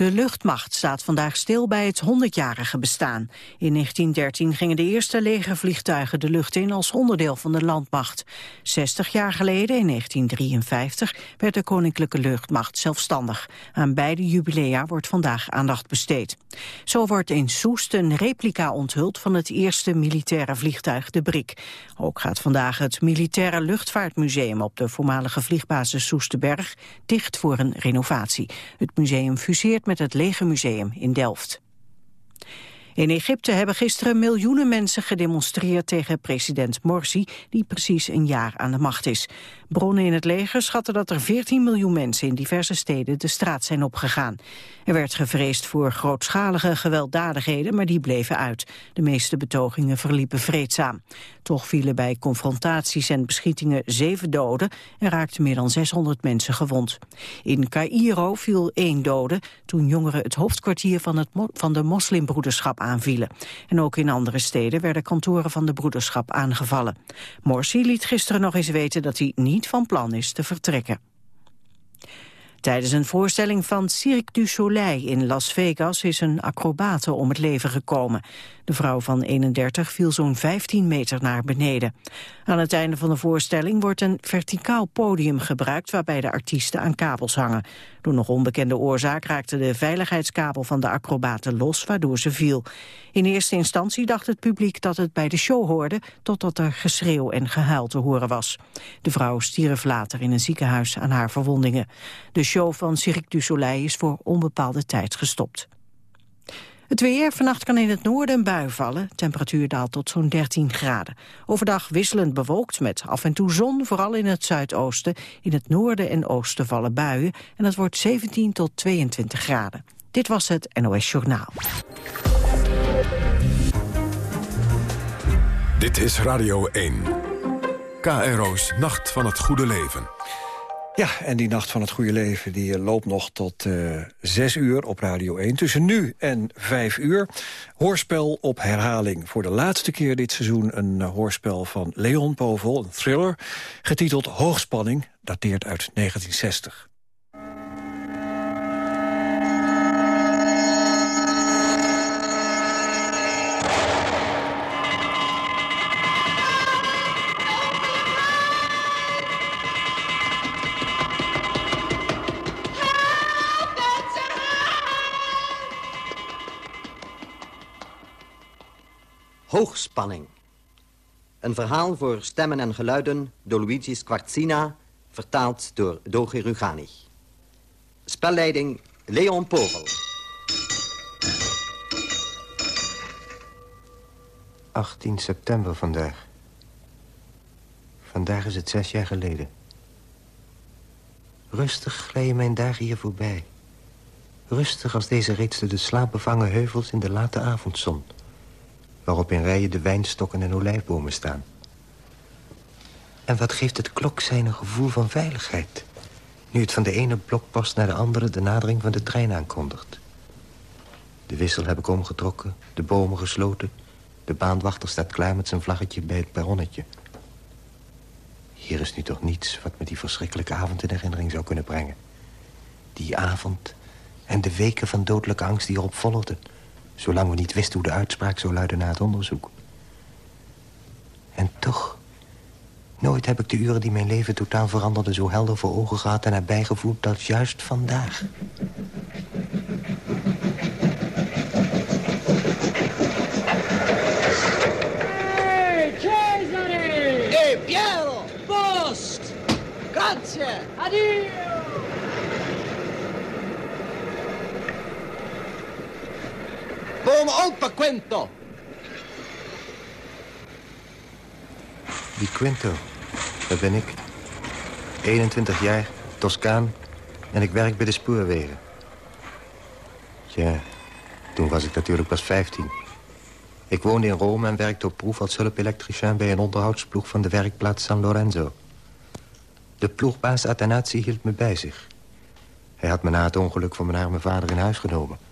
De luchtmacht staat vandaag stil bij het 100-jarige bestaan. In 1913 gingen de eerste legervliegtuigen de lucht in als onderdeel van de landmacht. 60 jaar geleden, in 1953, werd de Koninklijke Luchtmacht zelfstandig. Aan beide jubilea wordt vandaag aandacht besteed. Zo wordt in Soest een replica onthuld van het eerste militaire vliegtuig, de Brik. Ook gaat vandaag het Militaire Luchtvaartmuseum op de voormalige vliegbasis Soesterberg dicht voor een renovatie. Het museum fuseert met het Legermuseum in Delft. In Egypte hebben gisteren miljoenen mensen gedemonstreerd tegen president Morsi, die precies een jaar aan de macht is. Bronnen in het leger schatten dat er 14 miljoen mensen in diverse steden de straat zijn opgegaan. Er werd gevreesd voor grootschalige gewelddadigheden, maar die bleven uit. De meeste betogingen verliepen vreedzaam. Toch vielen bij confrontaties en beschietingen zeven doden en raakten meer dan 600 mensen gewond. In Cairo viel één dode toen jongeren het hoofdkwartier van, het van de moslimbroederschap En ook in andere steden werden kantoren van de broederschap aangevallen. Morsi liet gisteren nog eens weten dat hij niet van plan is te vertrekken. Tijdens een voorstelling van Cirque du Soleil in Las Vegas is een acrobate om het leven gekomen. De vrouw van 31 viel zo'n 15 meter naar beneden. Aan het einde van de voorstelling wordt een verticaal podium gebruikt waarbij de artiesten aan kabels hangen. Door nog onbekende oorzaak raakte de veiligheidskabel van de acrobate los, waardoor ze viel. In eerste instantie dacht het publiek dat het bij de show hoorde, totdat er geschreeuw en gehuil te horen was. De vrouw stierf later in een ziekenhuis aan haar verwondingen. De show van Cirque du Soleil is voor onbepaalde tijd gestopt. Het weer, vannacht kan in het noorden een bui vallen. Temperatuur daalt tot zo'n 13 graden. Overdag wisselend bewolkt met af en toe zon, vooral in het zuidoosten. In het noorden en oosten vallen buien en het wordt 17 tot 22 graden. Dit was het NOS Journaal. Dit is Radio 1. KRO's Nacht van het Goede Leven. Ja, en die Nacht van het Goede Leven die eh, loopt nog tot uh, zes uur op Radio 1. Tussen nu en vijf uur. Hoorspel op herhaling. Voor de laatste keer dit seizoen een uh, hoorspel van Leon Povel, een thriller... getiteld Hoogspanning, dateert uit 1960. Hoogspanning. Een verhaal voor stemmen en geluiden door Luigi Squarzina, vertaald door Doge Rugani. Spelleiding Leon Povel. 18 september vandaag. Vandaag is het zes jaar geleden. Rustig glijden mijn dagen hier voorbij. Rustig als deze reeds de slaapbevangen heuvels in de late avondzon waarop in rijen de wijnstokken en olijfbomen staan. En wat geeft het kloksein een gevoel van veiligheid... nu het van de ene blokpost naar de andere de nadering van de trein aankondigt. De wissel heb ik omgetrokken, de bomen gesloten... de baanwachter staat klaar met zijn vlaggetje bij het perronnetje. Hier is nu toch niets wat me die verschrikkelijke avond in herinnering zou kunnen brengen. Die avond en de weken van dodelijke angst die erop volgden... Zolang we niet wisten hoe de uitspraak zou luiden na het onderzoek. En toch... Nooit heb ik de uren die mijn leven totaal veranderde... zo helder voor ogen gehad en erbij gevoeld als juist vandaag. Hey, Cesare! Hey, Piero! Post! Grazie! Addio! Come opa Quinto. Die Quinto, dat ben ik. 21 jaar, Toscaan en ik werk bij de spoorwegen. Tja, toen was ik natuurlijk pas 15. Ik woonde in Rome en werkte op proef als hulpelektricien... bij een onderhoudsploeg van de werkplaats San Lorenzo. De ploegbaas Athanasi hield me bij zich. Hij had me na het ongeluk van mijn arme vader in huis genomen.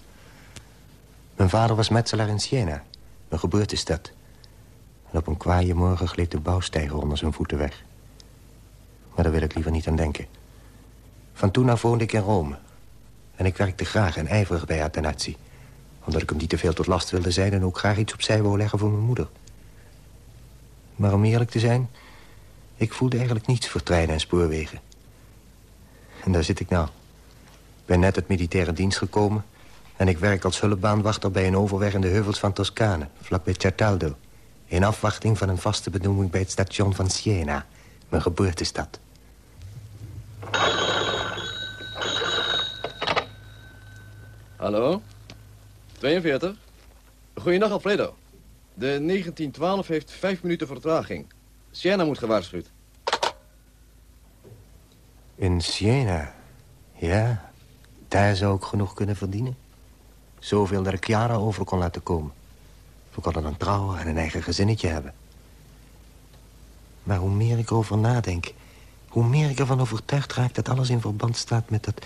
Mijn vader was metselaar in Siena, mijn geboortestad. En op een kwaaie morgen gleed de bouwstijger onder zijn voeten weg. Maar daar wil ik liever niet aan denken. Van toen af woonde ik in Rome. En ik werkte graag en ijverig bij Athanasi. Omdat ik hem niet te veel tot last wilde zijn... en ook graag iets opzij wou leggen voor mijn moeder. Maar om eerlijk te zijn... ik voelde eigenlijk niets voor treinen en spoorwegen. En daar zit ik nou. Ik ben net uit militaire dienst gekomen... en ik werk als hulpbaanwachter bij een overweg in de heuvels van Toscane... vlakbij Certaldo. In afwachting van een vaste benoeming bij het station van Siena... mijn geboortestad. Hallo? 42? Goeiedag, Alfredo. De 1912 heeft vijf minuten vertraging. Siena moet gewaarschuwd. In Siena? Ja, daar zou ik genoeg kunnen verdienen. Zoveel dat ik Chiara over kon laten komen. We konden dan trouwen en een eigen gezinnetje hebben. Maar hoe meer ik erover nadenk... hoe meer ik ervan overtuigd raak dat alles in verband staat met dat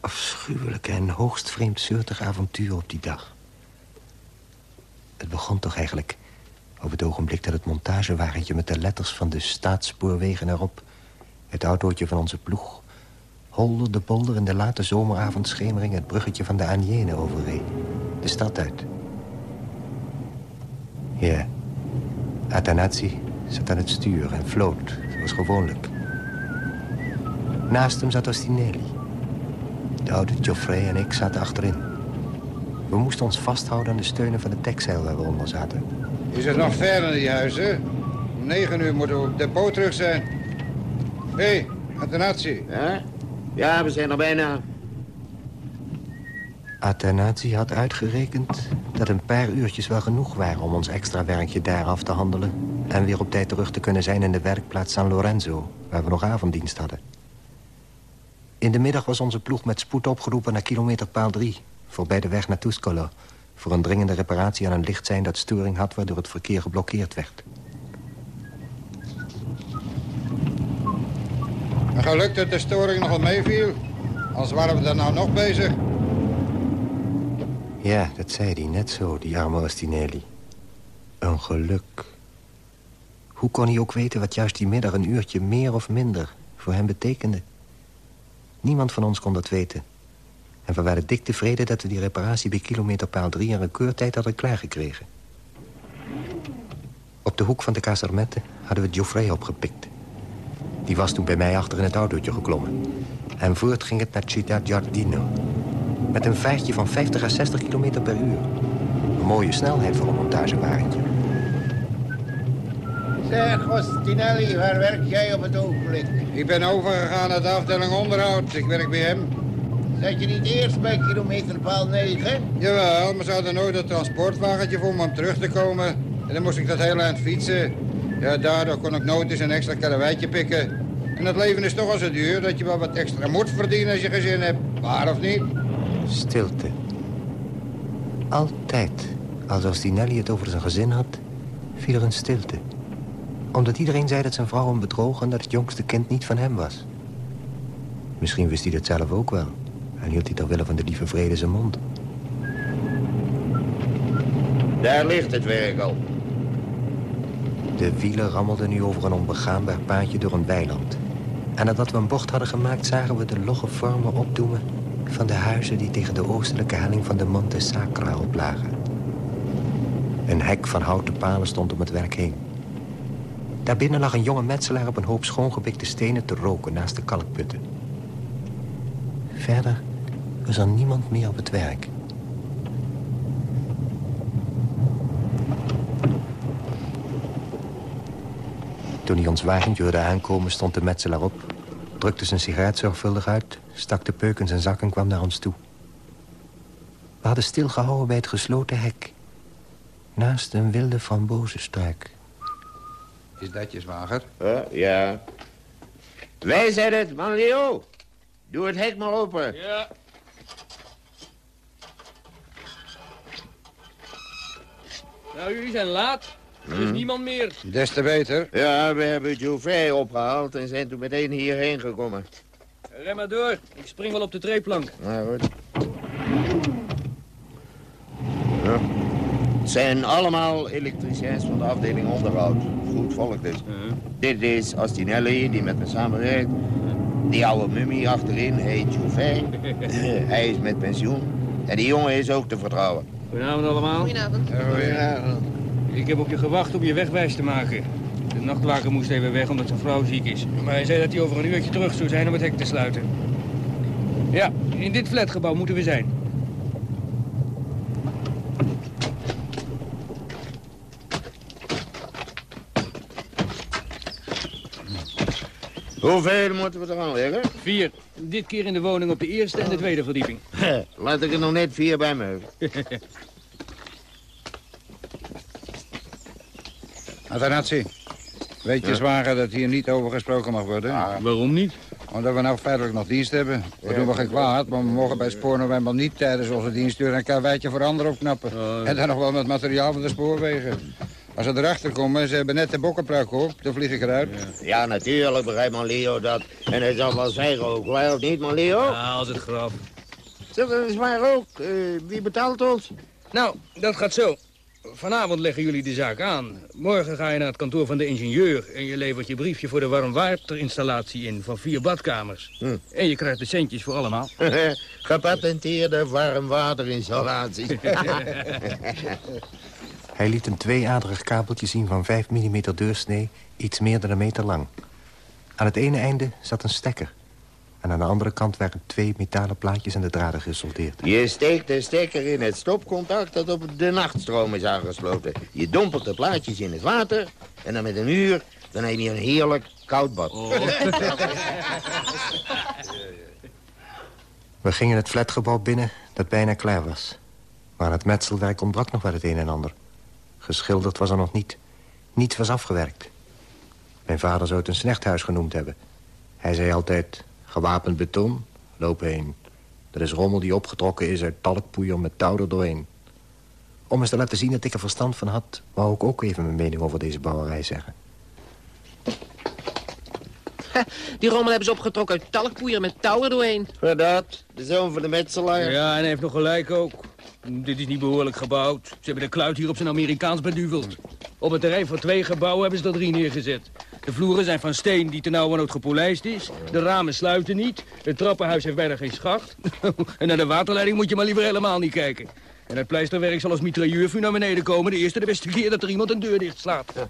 afschuwelijke en hoogst vreemdsoortig avontuur op die dag. Het begon toch eigenlijk op het ogenblik dat het montagewagentje... met de letters van de staatsspoorwegen erop... het autootje van onze ploeg... holde de polder in de late zomeravondschemering... het bruggetje van de Aniene overreed. De stad uit. Ja, Athanasi zat aan het stuur en floot, zoals gewoonlijk. Naast hem zat Ostinelli. De oude Geoffrey en ik zaten achterin. We moesten ons vasthouden aan de steunen van de dekzeil waar we onder zaten. Is het nog ver naar die huizen? Om negen uur moeten we op depot terug zijn. Hé, hey, Athanasi. Ja? Ja, we zijn er bijna. Athanasi had uitgerekend dat een paar uurtjes wel genoeg waren... om ons extra werkje daar af te handelen... en weer op tijd terug te kunnen zijn in de werkplaats San Lorenzo... waar we nog avonddienst hadden. In de middag was onze ploeg met spoed opgeroepen naar kilometerpaal 3... voorbij de weg naar Tuscolo... voor een dringende reparatie aan een lichtzijn dat storing had... waardoor het verkeer geblokkeerd werd. Gelukt dat de storing nogal meeviel. Anders waren we er nou nog bezig. Ja, dat zei hij net zo, die arme Ostinelli. Een geluk. Hoe kon hij ook weten wat juist die middag een uurtje meer of minder voor hem betekende? Niemand van ons kon dat weten. En we waren dik tevreden dat we die reparatie bij kilometerpaal 3 een rekeurtijd hadden klaargekregen. Op de hoek van de Casermette hadden we Geoffrey opgepikt. Die was toen bij mij achter in het autootje geklommen. En voort ging het naar Città Giardino. Met een vaartje van 50 à 60 kilometer per uur. Een mooie snelheid voor een montagewagentje. Zeg, Ostinelli, waar werk jij op het ogenblik? Ik ben overgegaan naar de afdeling onderhoud. Ik werk bij hem. Zat je niet eerst bij kilometerpaal 9? Jawel, maar ze hadden nooit een transportwagentje voor om terug te komen. En dan moest ik dat hele eind fietsen. Ja, daardoor kon ik nooit eens een extra karreweitje pikken. En het leven is toch al zo duur dat je wel wat extra moet verdienen als je gezin hebt. Waar of niet? Stilte. Altijd, als Ostinelli het over zijn gezin had, viel er een stilte. Omdat iedereen zei dat zijn vrouw hem bedroog en dat het jongste kind niet van hem was. Misschien wist hij dat zelf ook wel. En hield hij ter wille van de lieve vrede zijn mond. Daar ligt het werk al. De wielen rammelden nu over een onbegaanbaar paadje door een weiland. En nadat we een bocht hadden gemaakt... zagen we de logge vormen opdoemen... van de huizen die tegen de oostelijke helling van de Monte Sacra oplagen. Een hek van houten palen stond om het werk heen. Daarbinnen lag een jonge metselaar op een hoop schoongepikte stenen te roken naast de kalkputten. Verder was er niemand meer op het werk. Toen hij ons wagentje hoorde aankomen, stond de metselaar op... drukte zijn sigaret zorgvuldig uit, stak de peuk in zijn zak en kwam naar ons toe. We hadden stilgehouden bij het gesloten hek... naast een wilde frambozenstruik. Is dat je zwager? Uh, ja. Wij zijn het, man Leo. Doe het hek maar open. Ja. Nou, jullie zijn laat. Er is niemand meer. Des te beter. Ja, we hebben Geoffrey opgehaald en zijn toen meteen hierheen gekomen. Rem maar door. Ik spring wel op de treeplank. Nou goed. Ja. Het zijn allemaal elektriciens van de afdeling onderhoud. Goed volk dus. Dit is Astinelli, die met me samenwerkt. Die oude mummie achterin heet Jouvin. Hij is met pensioen. En die jongen is ook te vertrouwen. Goedenavond allemaal. Goedenavond. Ik heb op je gewacht om je wegwijs te maken. De nachtwaker moest even weg omdat zijn vrouw ziek is. Maar hij zei dat hij over een uurtje terug zou zijn om het hek te sluiten. Ja, in dit flatgebouw moeten we zijn. Hoeveel moeten we er aan leggen? Vier. Dit keer in de woning op de eerste en de tweede verdieping. Laat ik er nog net vier bij me hebben. Athanasi, weet je zwager dat hier niet over gesproken mag worden? Waarom niet? Omdat we nou feitelijk nog dienst hebben. We doen wel geen kwaad, maar we mogen bij Spoor nog eenmaal niet tijdens onze dienstuur een karweitje voor anderen opknappen. En dan nog wel met materiaal van de spoorwegen. Als ze erachter komen, ze hebben net de bokkenpruik op, dan vlieg ik eruit. Ja, natuurlijk begrijpt man Leo dat. En hij zal wel zeggen ook, wel of niet man Leo? Ja, als het grap. Zeg, dat is waar ook. Eh, wie betaalt ons? Nou, dat gaat zo. Vanavond leggen jullie de zaak aan. Morgen ga je naar het kantoor van de ingenieur... en je levert je briefje voor de warmwaterinstallatie in van vier badkamers. Hm. En je krijgt de centjes voor allemaal. Gepatenteerde warmwaterinstallatie. Hij liet een tweeaderig kabeltje zien van 5 mm deursnee, iets meer dan een meter lang. Aan het ene einde zat een stekker. En aan de andere kant waren twee metalen plaatjes aan de draden gesoldeerd. Je steekt de stekker in het stopcontact dat op de nachtstroom is aangesloten. Je dompelt de plaatjes in het water en dan met een uur... dan neem je een heerlijk koud bad. We gingen het flatgebouw binnen dat bijna klaar was. Maar aan het metselwerk ontbrak nog wel het een en ander. Geschilderd was er nog niet. Niets was afgewerkt. Mijn vader zou het een slechthuis genoemd hebben. Hij zei altijd, gewapend beton, loop heen. Er is rommel die opgetrokken is uit talkpoeier met touw er doorheen. Om eens te laten zien dat ik er verstand van had... wou ik ook even mijn mening over deze bouwerij zeggen. Die rommel hebben ze opgetrokken uit talkpoeier met touwen doorheen. Voor dat, de zoon van de metselaar. Ja, en hij heeft nog gelijk ook. Dit is niet behoorlijk gebouwd. Ze hebben de kluit hier op zijn Amerikaans beduveld. Op het terrein van twee gebouwen hebben ze er drie neergezet. De vloeren zijn van steen die ternauwernood gepolijst is. De ramen sluiten niet. Het trappenhuis heeft bijna geen schacht. en naar de waterleiding moet je maar liever helemaal niet kijken. En het pleisterwerk zal als mitrailleurvuur naar beneden komen. De eerste de beste keer dat er iemand een deur dicht slaat.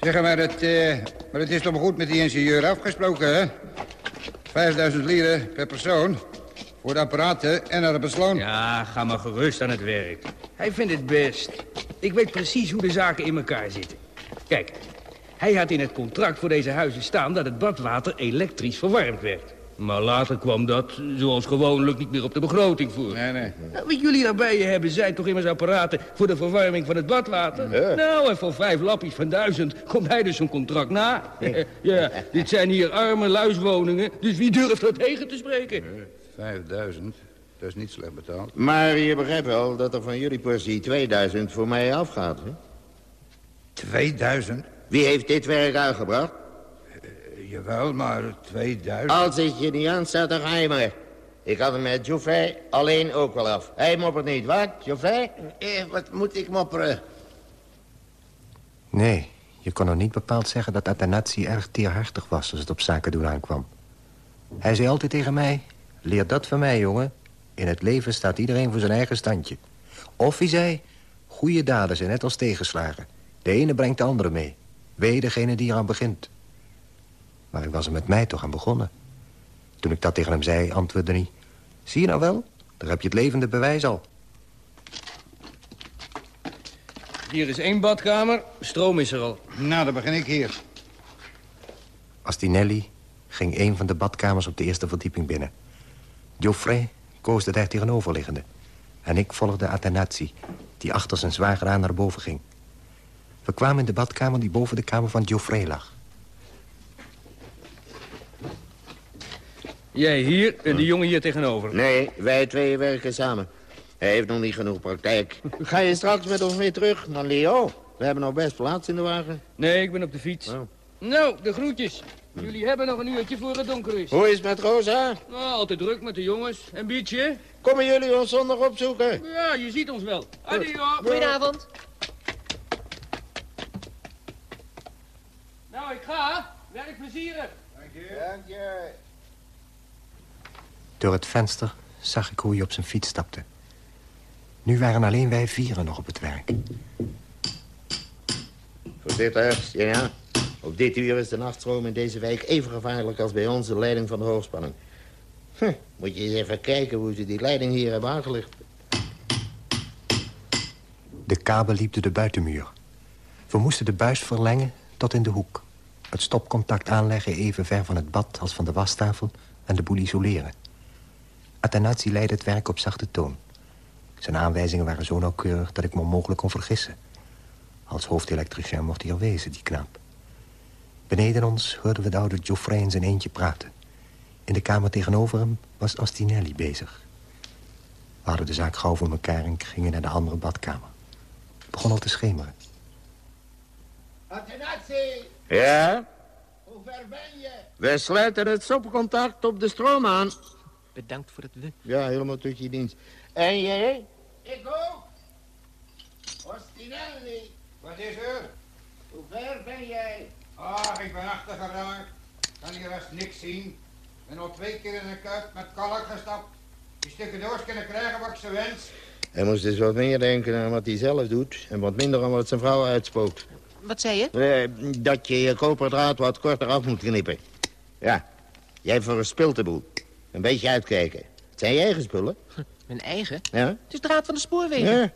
Zeg maar, het, eh, maar het is toch goed met die ingenieur afgesproken, hè? 5000 lire per persoon. Voor de apparaten en naar de besloon. Ja, ga maar gerust aan het werk. Hij vindt het best. Ik weet precies hoe de zaken in elkaar zitten. Kijk, hij had in het contract voor deze huizen staan... dat het badwater elektrisch verwarmd werd. Maar later kwam dat, zoals gewoonlijk, niet meer op de begroting voor. Nee, nee. Nou, wat jullie nou bij je hebben zijn toch immers apparaten... voor de verwarming van het badwater? Nou, en voor vijf lappies van duizend komt hij dus zo'n contract na. ja, dit zijn hier arme luiswoningen, dus wie durft er tegen te spreken? 5000, dat is niet slecht betaald. Maar je begrijpt wel dat er van jullie portie 2000 voor mij afgaat, hè? 2000? Wie heeft dit werk uitgebracht? Jawel, maar 2000... Als het je niet aanstaat, dan ga je maar. Ik had hem met Joffrey alleen ook wel af. Hij moppert niet, wat, Joffrey? Eh, wat moet ik mopperen? Nee, je kon nog niet bepaald zeggen dat Athanasi erg teerhartig was... als het op zaken doen aankwam. Hij zei altijd tegen mij... leer dat van mij, jongen. In het leven staat iedereen voor zijn eigen standje. Of hij zei... goede daden zijn net als tegenslagen. De ene brengt de andere mee. Wee degene die eraan begint. Maar ik was er met mij toch aan begonnen. Toen ik dat tegen hem zei, antwoordde hij... Zie je nou wel? Daar heb je het levende bewijs al. Hier is één badkamer, stroom is er al. Nou, dan begin ik hier. Astinelli ging een van de badkamers op de eerste verdieping binnen. Geoffrey koos de daar tegenoverliggende. En ik volgde Athanasi, die achter zijn zwager aan naar boven ging. We kwamen in de badkamer die boven de kamer van Geoffrey lag. Jij hier en die jongen hier tegenover. Nee, wij twee werken samen. Hij heeft nog niet genoeg praktijk. Ga je straks met ons mee terug, man Leo? We hebben nog best plaats in de wagen. Nee, ik ben op de fiets. Nou, de groetjes. Jullie hebben nog een uurtje voor het donker is. Hoe is het met Rosa? Nou, altijd druk met de jongens. En Bietje? Komen jullie ons zondag opzoeken? Ja, je ziet ons wel. Adio. Goedenavond. Nou, ik ga. Werk plezierig. Dank je. Dank je. Door het venster zag ik hoe hij op zijn fiets stapte. Nu waren alleen wij vieren nog op het werk. Voorzitter, ja. Op dit uur is de nachtstroom in deze wijk even gevaarlijk als bij ons de leiding van de hoogspanning. Moet je eens even kijken hoe ze die leiding hier hebben aangelegd. De kabel liep door de buitenmuur. We moesten de buis verlengen tot in de hoek. Het stopcontact aanleggen even ver van het bad als van de wastafel... en de boel isoleren. Athanasi leidde het werk op zachte toon. Zijn aanwijzingen waren zo nauwkeurig dat ik me onmogelijk kon vergissen. Als hoofdelektricien mocht hij al wezen, die knaap. Beneden ons hoorden we de oude Geoffrey in zijn eentje praten. In de kamer tegenover hem was Astinelli bezig. We hadden de zaak gauw voor elkaar en gingen naar de andere badkamer. Het begon al te schemeren. Attenatie! Ja? Hoe ver ben je? We sluiten het stopcontact op de stroom aan. Bedankt voor het we. Ja, helemaal tot je dienst. En jij? Ik ook. Ostinelli, Wat is er? hoe ver ben jij? Ah, ik ben achtergeraakt. Kan hier rest niks zien. Ben al twee keer in een kuip met kalk gestapt. Die stukken doos kunnen krijgen wat ik ze wens. Hij moest dus wat meer denken aan wat hij zelf doet... en wat minder aan wat zijn vrouw uitspookt. Wat zei je? Eh, dat je je koperdraad wat korter af moet knippen. Ja, jij verspilt de boel. Een beetje uitkijken. Het zijn je eigen spullen. Mijn eigen? Ja? Het is draad van de spoorwegen. ja.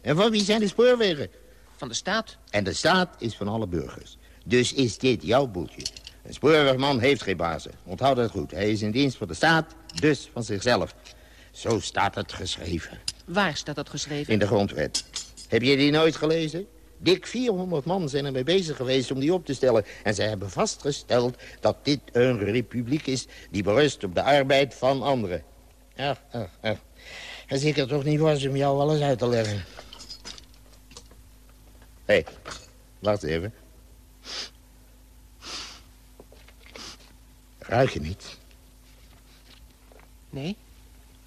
En van wie zijn de spoorwegen? Van de staat. En de staat is van alle burgers. Dus is dit jouw boeltje. Een spoorwegman heeft geen bazen. Onthoud dat goed. Hij is in dienst van de staat, dus van zichzelf. Zo staat het geschreven. Waar staat dat geschreven? In de grondwet. Heb je die nooit gelezen? Dik 400 man zijn ermee bezig geweest om die op te stellen. En ze hebben vastgesteld dat dit een republiek is... die berust op de arbeid van anderen. Ja, ja, ja. En zeker toch niet was om jou alles uit te leggen. Hé, hey, wacht even. Ruik je niet? Nee.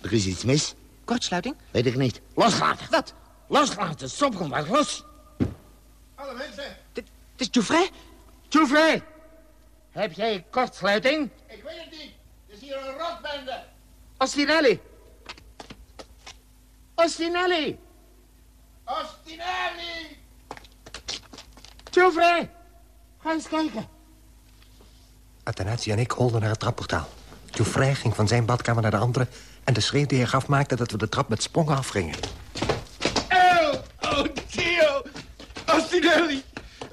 Er is iets mis? Kortsluiting? Weet ik niet. Loslaten! Wat? Loslaten! Stop, kom maar, los! Alle mensen, Het is Geoffrey? Toevrij! Heb jij kortsluiting? Ik weet het niet. Het is hier een rotbende. Ostinelli! Ostinelli! Ostinelli! Toevrij! Ga eens kijken. Athanasi en ik holden naar het trapportaal. Geoffrey ging van zijn badkamer naar de andere... en de schreeuw die hij gaf maakte dat we de trap met sprongen afgingen. Oh, oh, Dio! Ostinelli!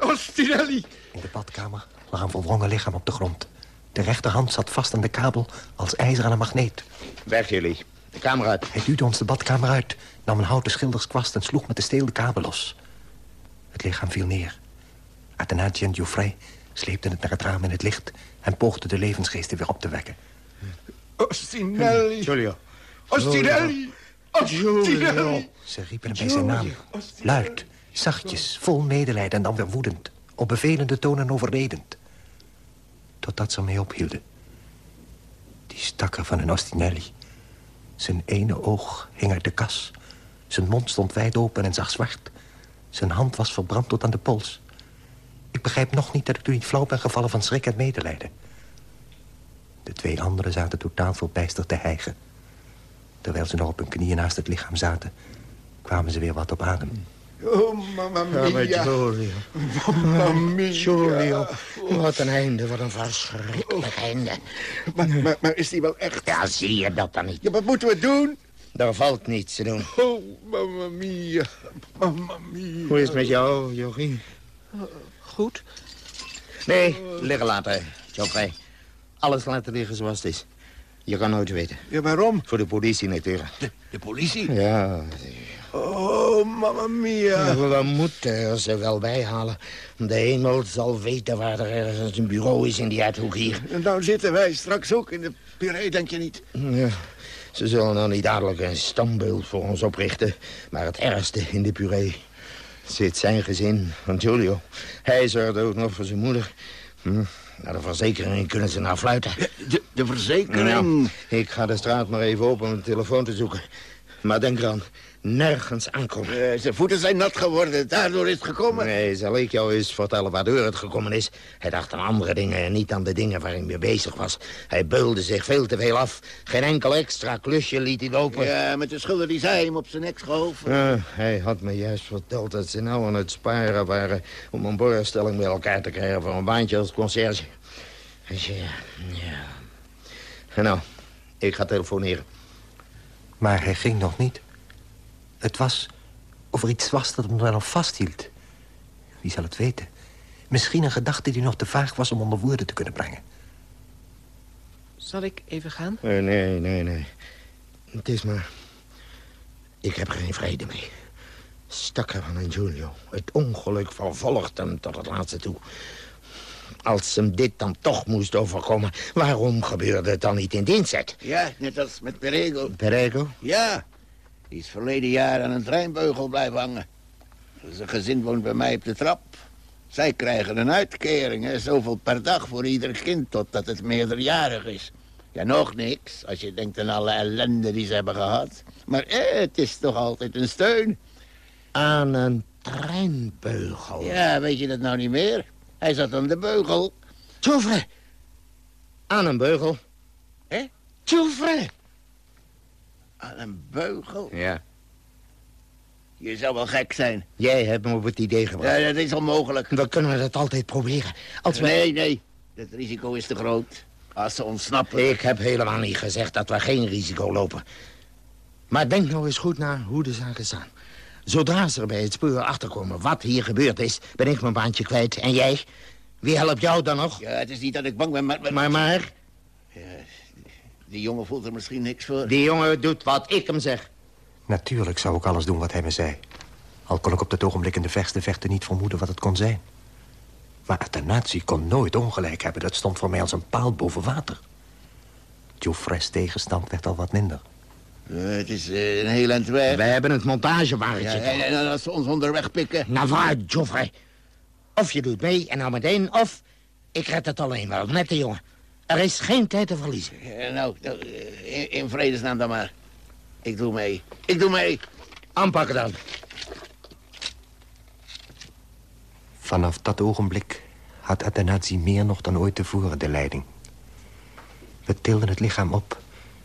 Ostinelli! In de badkamer lag een verwrongen lichaam op de grond. De rechterhand zat vast aan de kabel als ijzer aan een magneet. Weg jullie. De kamer uit. Hij duwde ons de badkamer uit, nam een houten schilderskwast... en sloeg met de steel de kabel los. Het lichaam viel neer. Athanasi en Geoffrey sleepten het naar het raam in het licht... en poogden de levensgeesten weer op te wekken. Ostinelli! Giulio. Ostinelli! Ostinelli! Ze riepen hem bij zijn naam. Luid, zachtjes, vol medelijden en dan weer woedend. Op bevelende toon en overredend. Totdat ze ermee ophielden. Die stakker van een Ostinelli. Zijn ene oog hing uit de kas. Zijn mond stond wijd open en zag zwart. Zijn hand was verbrand tot aan de pols. Ik begrijp nog niet dat ik toen niet flauw ben gevallen van schrik en medelijden. De twee anderen zaten totaal verbijsterd te hijgen. Terwijl ze nog op hun knieën naast het lichaam zaten... kwamen ze weer wat op adem. Oh, mamma Ja, mia. Giulio. Mamma mia. Giulio. Wat een einde, wat een verschrikkelijk einde. Maar, maar, maar is die wel echt? Ja, zie je dat dan niet? Ja, wat moeten we doen? Daar valt niets te doen. Oh, mamma mia. Mamma mia. Hoe is het met jou, Jochie? Goed. Nee, liggen laten, Geoffrey. Alles laten liggen zoals het is. Je kan nooit weten. Ja, waarom? Voor de politie natuurlijk. De, de politie? Ja, Oh, mamma mia. ja, we moeten er ze wel bij halen. De hemel zal weten waar er ergens een bureau is in die uithoek hier. En nou zitten wij straks ook in de puree, denk je niet? Ja, ze zullen dan niet dadelijk een standbeeld voor ons oprichten. Maar het ergste in de puree zit zijn gezin van Giulio. Hij zorgt ook nog voor zijn moeder. Hm, naar de verzekering kunnen ze nou fluiten. De, de verzekering. Ik ga de straat maar even op om een telefoon te zoeken. Maar denk eraan, nergens aankomen. Eh, zijn voeten zijn nat geworden, daardoor is het gekomen. Nee, zal ik jou eens vertellen waardoor het gekomen is? Hij dacht aan andere dingen en niet aan de dingen waar hij mee bezig was. Hij beulde zich veel te veel af. Geen enkel extra klusje liet hij lopen. Ja, met de schulden die zij hem op zijn nek schoof. Eh, hij had me juist verteld dat ze nou aan het sparen waren... om een borgstelling bij elkaar te krijgen voor een baantje als conciërge. Dus ja, ja. En nou, ik ga telefoneren. Maar hij ging nog niet. Het was of er iets was dat hem er nog vasthield. Wie zal het weten? Misschien een gedachte die nog te vaag was om onder woorden te kunnen brengen. Zal ik even gaan? Nee, nee, nee, nee. Het is maar... Ik heb er geen vrede mee. Stakker van een Giulio. Het ongeluk vervolgt hem tot het laatste toe. Als hem dit dan toch moest overkomen... waarom gebeurde het dan niet in de inzet? Ja, net als met Perego. Perego? Ja, die is verleden jaar aan een treinbeugel blijven hangen. Zijn gezin woont bij mij op de trap. Zij krijgen een uitkering, hè, zoveel per dag voor ieder kind... totdat het meerderjarig is. Ja, nog niks, als je denkt aan alle ellende die ze hebben gehad. Maar eh, het is toch altijd een steun. Aan een treinbeugel? Ja, weet je dat nou niet meer? Hij zat aan de beugel. Tjoefre! Aan een beugel. Hé? Tjoefre! Aan een beugel? Ja. Je zou wel gek zijn. Jij hebt me op het idee gebracht. Ja, dat is onmogelijk. Dan kunnen we dat altijd proberen. Als we... Nee, nee. Het risico is te groot. Als ze ontsnappen... Ik heb helemaal niet gezegd dat we geen risico lopen. Maar denk nou eens goed naar hoe de zaken staan. Zodra ze er bij het spoor achterkomen wat hier gebeurd is... ben ik mijn baantje kwijt. En jij? Wie helpt jou dan nog? Ja, het is niet dat ik bang ben, maar... Maar, maar? Ja, die jongen voelt er misschien niks voor. Die jongen doet wat ik hem zeg. Natuurlijk zou ik alles doen wat hij me zei. Al kon ik op dat ogenblik in de verste vechten niet vermoeden wat het kon zijn. Maar Athenatie kon nooit ongelijk hebben. Dat stond voor mij als een paal boven water. Joffres tegenstand werd al wat minder. Ja, het is eh, een heel eind weg. Wij hebben het montagewagentje. Ja, en, en als ze ons onderweg pikken... Nou waar, Joffrey? Of je doet mee en nou meteen, of ik red het alleen wel. Net de jongen. Er is geen tijd te verliezen. Ja, nou, nou, eh, in, in vredesnaam dan maar. Ik doe mee. Ik doe mee. Aanpakken dan. Vanaf dat ogenblik had Athenazie meer nog dan ooit tevoren de leiding. We tilden het lichaam op.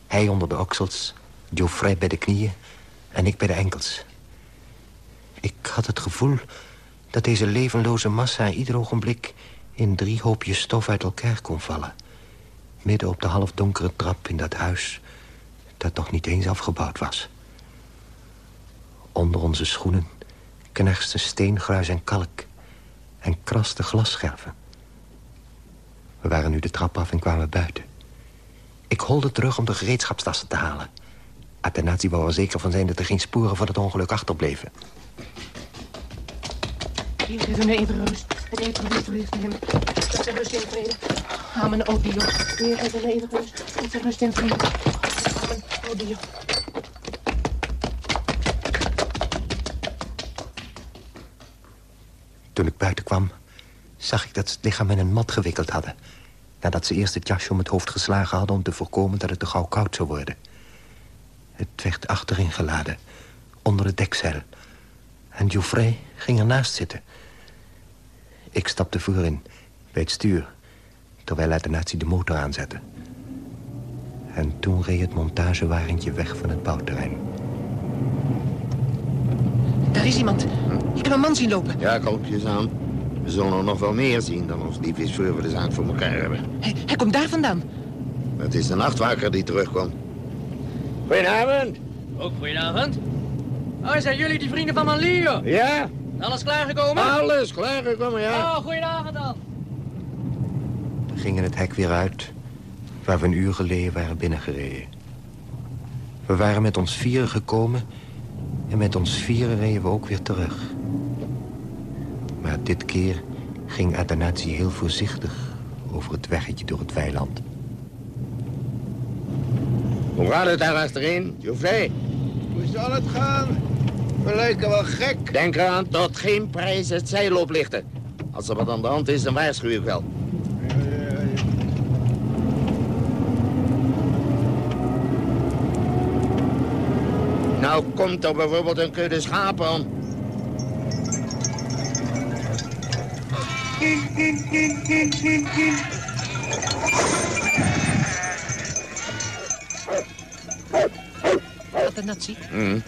Hij onder de oksels, Geoffrey bij de knieën en ik bij de enkels. Ik had het gevoel dat deze levenloze massa ieder ogenblik... in drie hoopjes stof uit elkaar kon vallen. Midden op de halfdonkere trap in dat huis... dat nog niet eens afgebouwd was. Onder onze schoenen knerste steengruis en kalk... en kraste glasscherven. We waren nu de trap af en kwamen buiten. Ik holde terug om de gereedschapstassen te halen. Athenatie wou er zeker van zijn dat er geen sporen van het ongeluk achterbleven. Hier is een nederrust. Het eten is rust in hem. Dat rust in vrede. Amen, o Dio. Hier is een nederrust. Dat rust in vrede. Amen, o. Toen ik buiten kwam, zag ik dat ze het lichaam in een mat gewikkeld hadden. Nadat ze eerst het jasje om het hoofd geslagen hadden... om te voorkomen dat het te gauw koud zou worden. Het werd achterin geladen, onder het dekzeil. En Geoffrey ging ernaast zitten. Ik stapte voorin, bij het stuur... terwijl Athenatie de motor aanzette. En toen reed het montagewagentje weg van het bouwterrein. Daar is iemand. Ik heb een man zien lopen. Ja, kopjes aan. We zullen er nog wel meer zien dan ons lief is voor we de zaak voor elkaar hebben. Hij, hij komt daar vandaan. Het is de nachtwaker die terugkomt. Goedenavond. Ook goedenavond. Oh, zijn jullie die vrienden van Manlio? Ja, Alles klaargekomen? alles klaargekomen, ja. Oh, goedenavond dan. We gingen het hek weer uit... waar we een uur geleden waren binnengereden. We waren met ons vieren gekomen... en met ons vieren reden we ook weer terug. Maar dit keer ging Athenatie heel voorzichtig... over het weggetje door het weiland. Hoe gaat het daar achterin, Joffrey? Hoe zal het gaan? We lijken wel gek. Denk eraan tot geen prijs het zeil oplichten. Als er wat aan de hand is, dan waarschuw ik wel. Nou komt er bijvoorbeeld een kudde schapen om. Wat een nazi. Hm.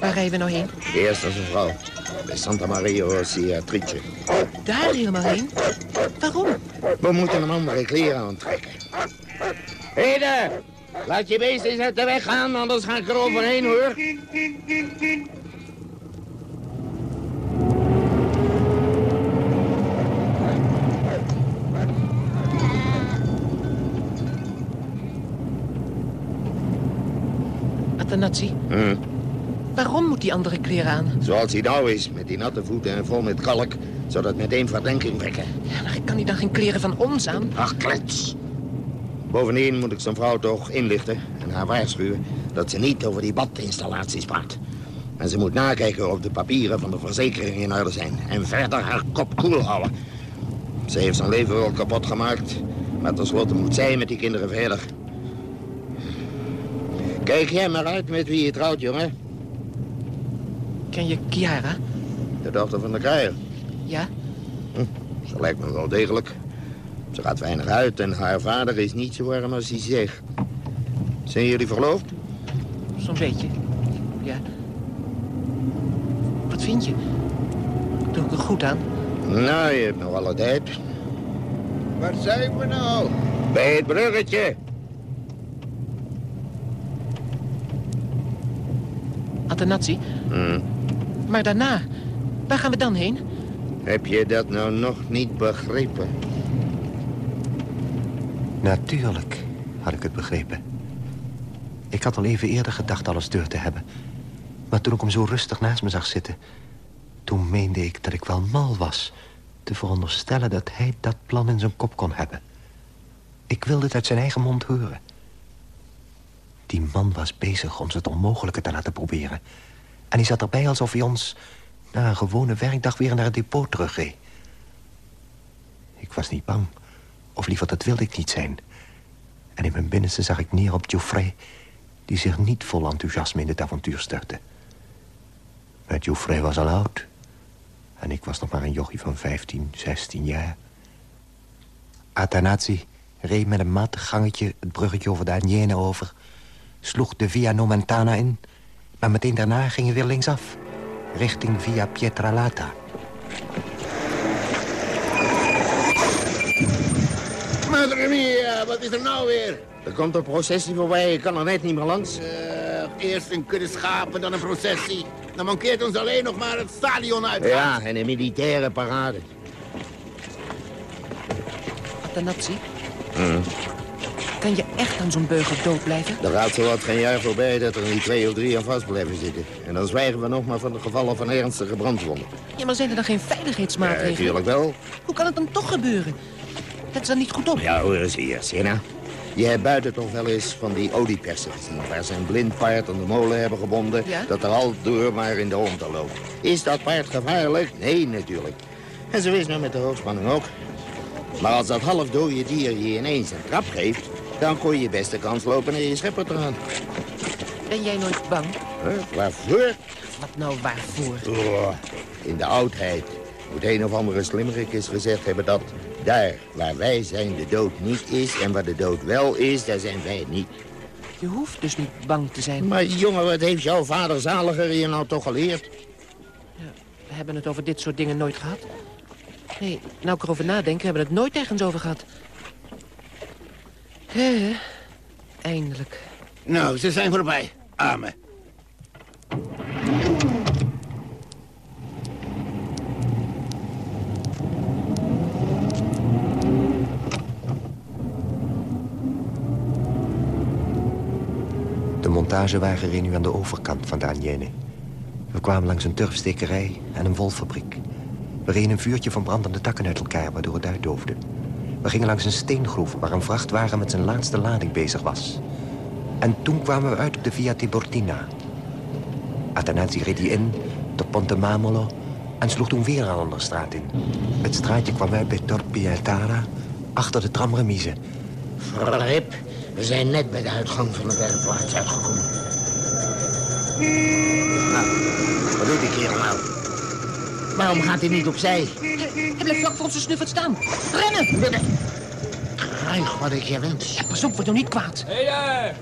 Waar rijden we nou heen? Eerst als een vrouw. Bij Santa Maria Rossiatrice. Daar helemaal heen? Waarom? We moeten hem andere kleren aantrekken. Hede, laat je beest eens uit de weg gaan, anders ga ik er overheen hoor. Nazi. Hm. Waarom moet die andere kleren aan? Zoals hij nou is, met die natte voeten en vol met kalk, zou dat meteen verdenking wekken. Ja, maar kan hij dan geen kleren van ons aan? Ach, klets. Bovendien moet ik zijn vrouw toch inlichten en haar waarschuwen dat ze niet over die badinstallaties praat. En ze moet nakijken of de papieren van de verzekering in orde zijn. En verder haar kop koel houden. Ze heeft zijn leven wel kapot gemaakt. Maar tenslotte moet zij met die kinderen verder. Kijk jij maar uit met wie je trouwt, jongen. Ken je Chiara? De dochter van de kruier. Ja? Ze lijkt me wel degelijk. Ze gaat weinig uit en haar vader is niet zo warm als hij zegt. Zijn jullie verloofd? Zo'n beetje. Ja. Wat vind je? Doe ik er goed aan? Nou, je hebt nog alle tijd. Waar zijn we nou? Bij het bruggetje. Attenatie. Hm. Maar daarna, waar gaan we dan heen? Heb je dat nou nog niet begrepen? Natuurlijk had ik het begrepen. Ik had al even eerder gedacht alles deur te hebben. Maar toen ik hem zo rustig naast me zag zitten... toen meende ik dat ik wel mal was... te veronderstellen dat hij dat plan in zijn kop kon hebben. Ik wilde het uit zijn eigen mond horen. Die man was bezig ons het onmogelijke te laten proberen. En hij zat erbij alsof hij ons... na een gewone werkdag weer naar het depot terugreed. Ik was niet bang. Of liever, dat wilde ik niet zijn. En in mijn binnenste zag ik neer op Geoffrey... die zich niet vol enthousiasme in dit avontuur startte. Maar Geoffrey was al oud. En ik was nog maar een jochie van 15, 16 jaar. Athanasi reed met een matig gangetje het bruggetje over de Agnene over... sloeg de Via Nomentana in... maar meteen daarna ging hij weer linksaf... richting Via Pietralata. Madre mia, wat is er nou weer? Er komt een processie voorbij, ik kan er net niet meer langs. Eh, eerst een kudde schapen, dan een processie. Dan mankeert ons alleen nog maar het stadion uit. Ja, en een militaire parade. Attenatie. Hm. Kan je echt aan zo'n beugel dood blijven? Gaat zo wat geen jaar voorbij dat er niet twee of drie aan vast blijven zitten. En dan zwijgen we nog maar van de gevallen van ernstige brandwonden. Ja, maar zijn er dan geen veiligheidsmaatregelen? natuurlijk wel. Hoe kan het dan toch gebeuren? Dat is dan niet goed op. Ja, hoor eens hier, Sina. Je hebt buiten toch wel eens van die oliepersen gezien... waar ze een blind paard aan de molen hebben gebonden... Ja? dat er al door maar in de hond loopt. Is dat paard gevaarlijk? Nee, natuurlijk. En zo is het met de hoogspanning ook. Maar als dat halfdode dier je ineens een trap geeft... dan kon je beste kans lopen naar je schepper te gaan. Ben jij nooit bang? Huh? Waarvoor? Wat nou waarvoor? Oh, in de oudheid moet een of andere slimmerik eens gezegd hebben dat... daar waar wij zijn de dood niet is en waar de dood wel is, daar zijn wij niet. Je hoeft dus niet bang te zijn. Maar jongen, wat heeft jouw vader zaliger je nou toch geleerd? We hebben het over dit soort dingen nooit gehad. Nee, nou ik erover nadenk, hebben we het nooit ergens over gehad. Hé, eindelijk. Nou, ze zijn voorbij. Amen. De montagewagen reed nu aan de overkant van de Agnene. We kwamen langs een turfstekerij en een wolfabriek. We reden een vuurtje van brandende takken uit elkaar, waardoor het uitdoofde. We gingen langs een steengroef waar een vrachtwagen met zijn laatste lading bezig was. En toen kwamen we uit op de Via Tiburtina. Athanasi reed die in, tot Ponte Mamolo... en sloeg toen weer een andere straat in. Het straatje kwam uit bij Torpia Tara, achter de tramremise. Rip, we zijn net bij de uitgang van de werkplaats uitgekomen. Nou, wat doet die kerel nou? Waarom gaat hij niet opzij? Hij blijft vlak voor onze snuffert staan. Rennen! Krijg wat ik je wens. Ja, pas op, word nou niet kwaad. Hé daar!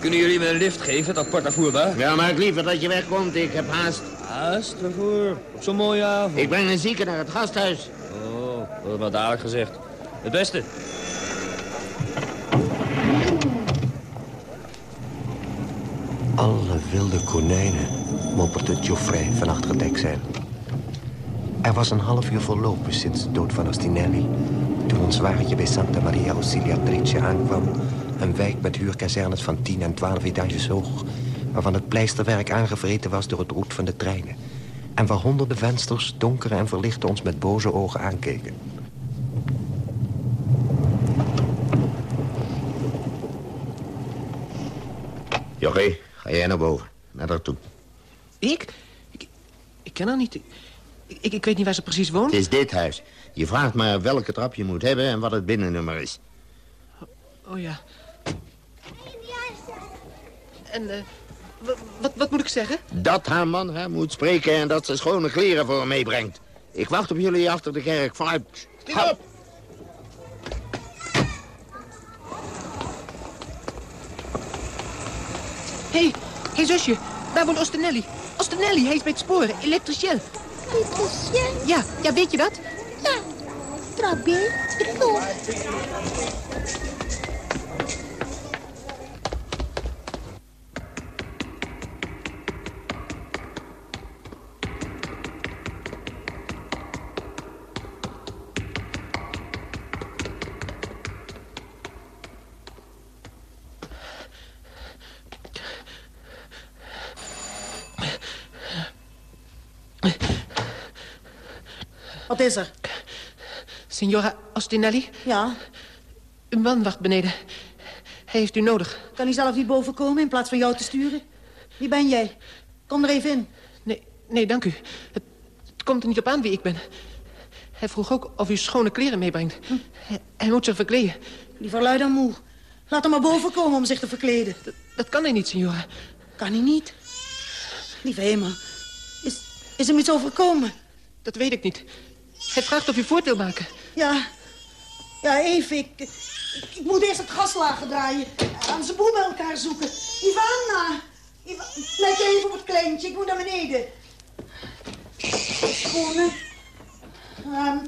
Kunnen jullie me een lift geven, dat portavoerbaar? Ja, maar ik liever dat je wegkomt. Ik heb haast. Haast, waarvoor? Op zo'n mooie avond. Ik breng een zieke naar het gasthuis. Oh, dat maar dadelijk gezegd. Het beste. Alle wilde konijnen, mopperde Geoffrey van achter het dekzeil. Er was een half uur verlopen sinds de dood van Ostinelli... toen ons wagentje bij Santa Maria Auxiliatrice aankwam... een wijk met huurkazernes van 10 en 12 etages hoog... waarvan het pleisterwerk aangevreten was door het roet van de treinen... en waar honderden vensters, donkere en verlichte, ons met boze ogen aankeken. Jochie, ga jij naar boven. Naar daar toe. Ik? Ik, ik ken haar niet. Ik, ik, weet niet waar ze precies woont. Het is dit huis. Je vraagt maar welke trap je moet hebben en wat het binnennummer is. Oh ja. En eh, wa- wat, wat moet ik zeggen? Dat haar man haar moet spreken en dat ze schone kleren voor hem meebrengt. Ik wacht op jullie achter de kerk. Vooruit. Ga. Hé, hey, hey, zusje. Daar woont Ostenelli. Ostenelli, hij is bij het sporen. Elektricien. Ja, ja, weet je dat? Ja, probeer het. Wat is er? Signora Ostinelli? Ja? Uw man wacht beneden. Hij heeft u nodig. Kan hij zelf niet boven komen in plaats van jou te sturen? Wie ben jij? Kom er even in. Nee, nee, dank u. Het, het komt er niet op aan wie ik ben. Hij vroeg ook of u schone kleren meebrengt. Hij, hij moet zich verkleden. Liever lui dan moe. Laat hem maar boven komen om zich te verkleden. Dat, dat kan hij niet, signora. Kan hij niet? Lieve hemel. Is, is hem iets overkomen? Dat weet ik niet. Hij vraagt of u voort wil maken. Ja. Ja, even. Ik, ik, ik moet eerst het gaslager draaien. En zijn boel bij elkaar zoeken. Ivana! Iva, let je even op het kleintje. Ik moet naar beneden. Schoenen. Ehm,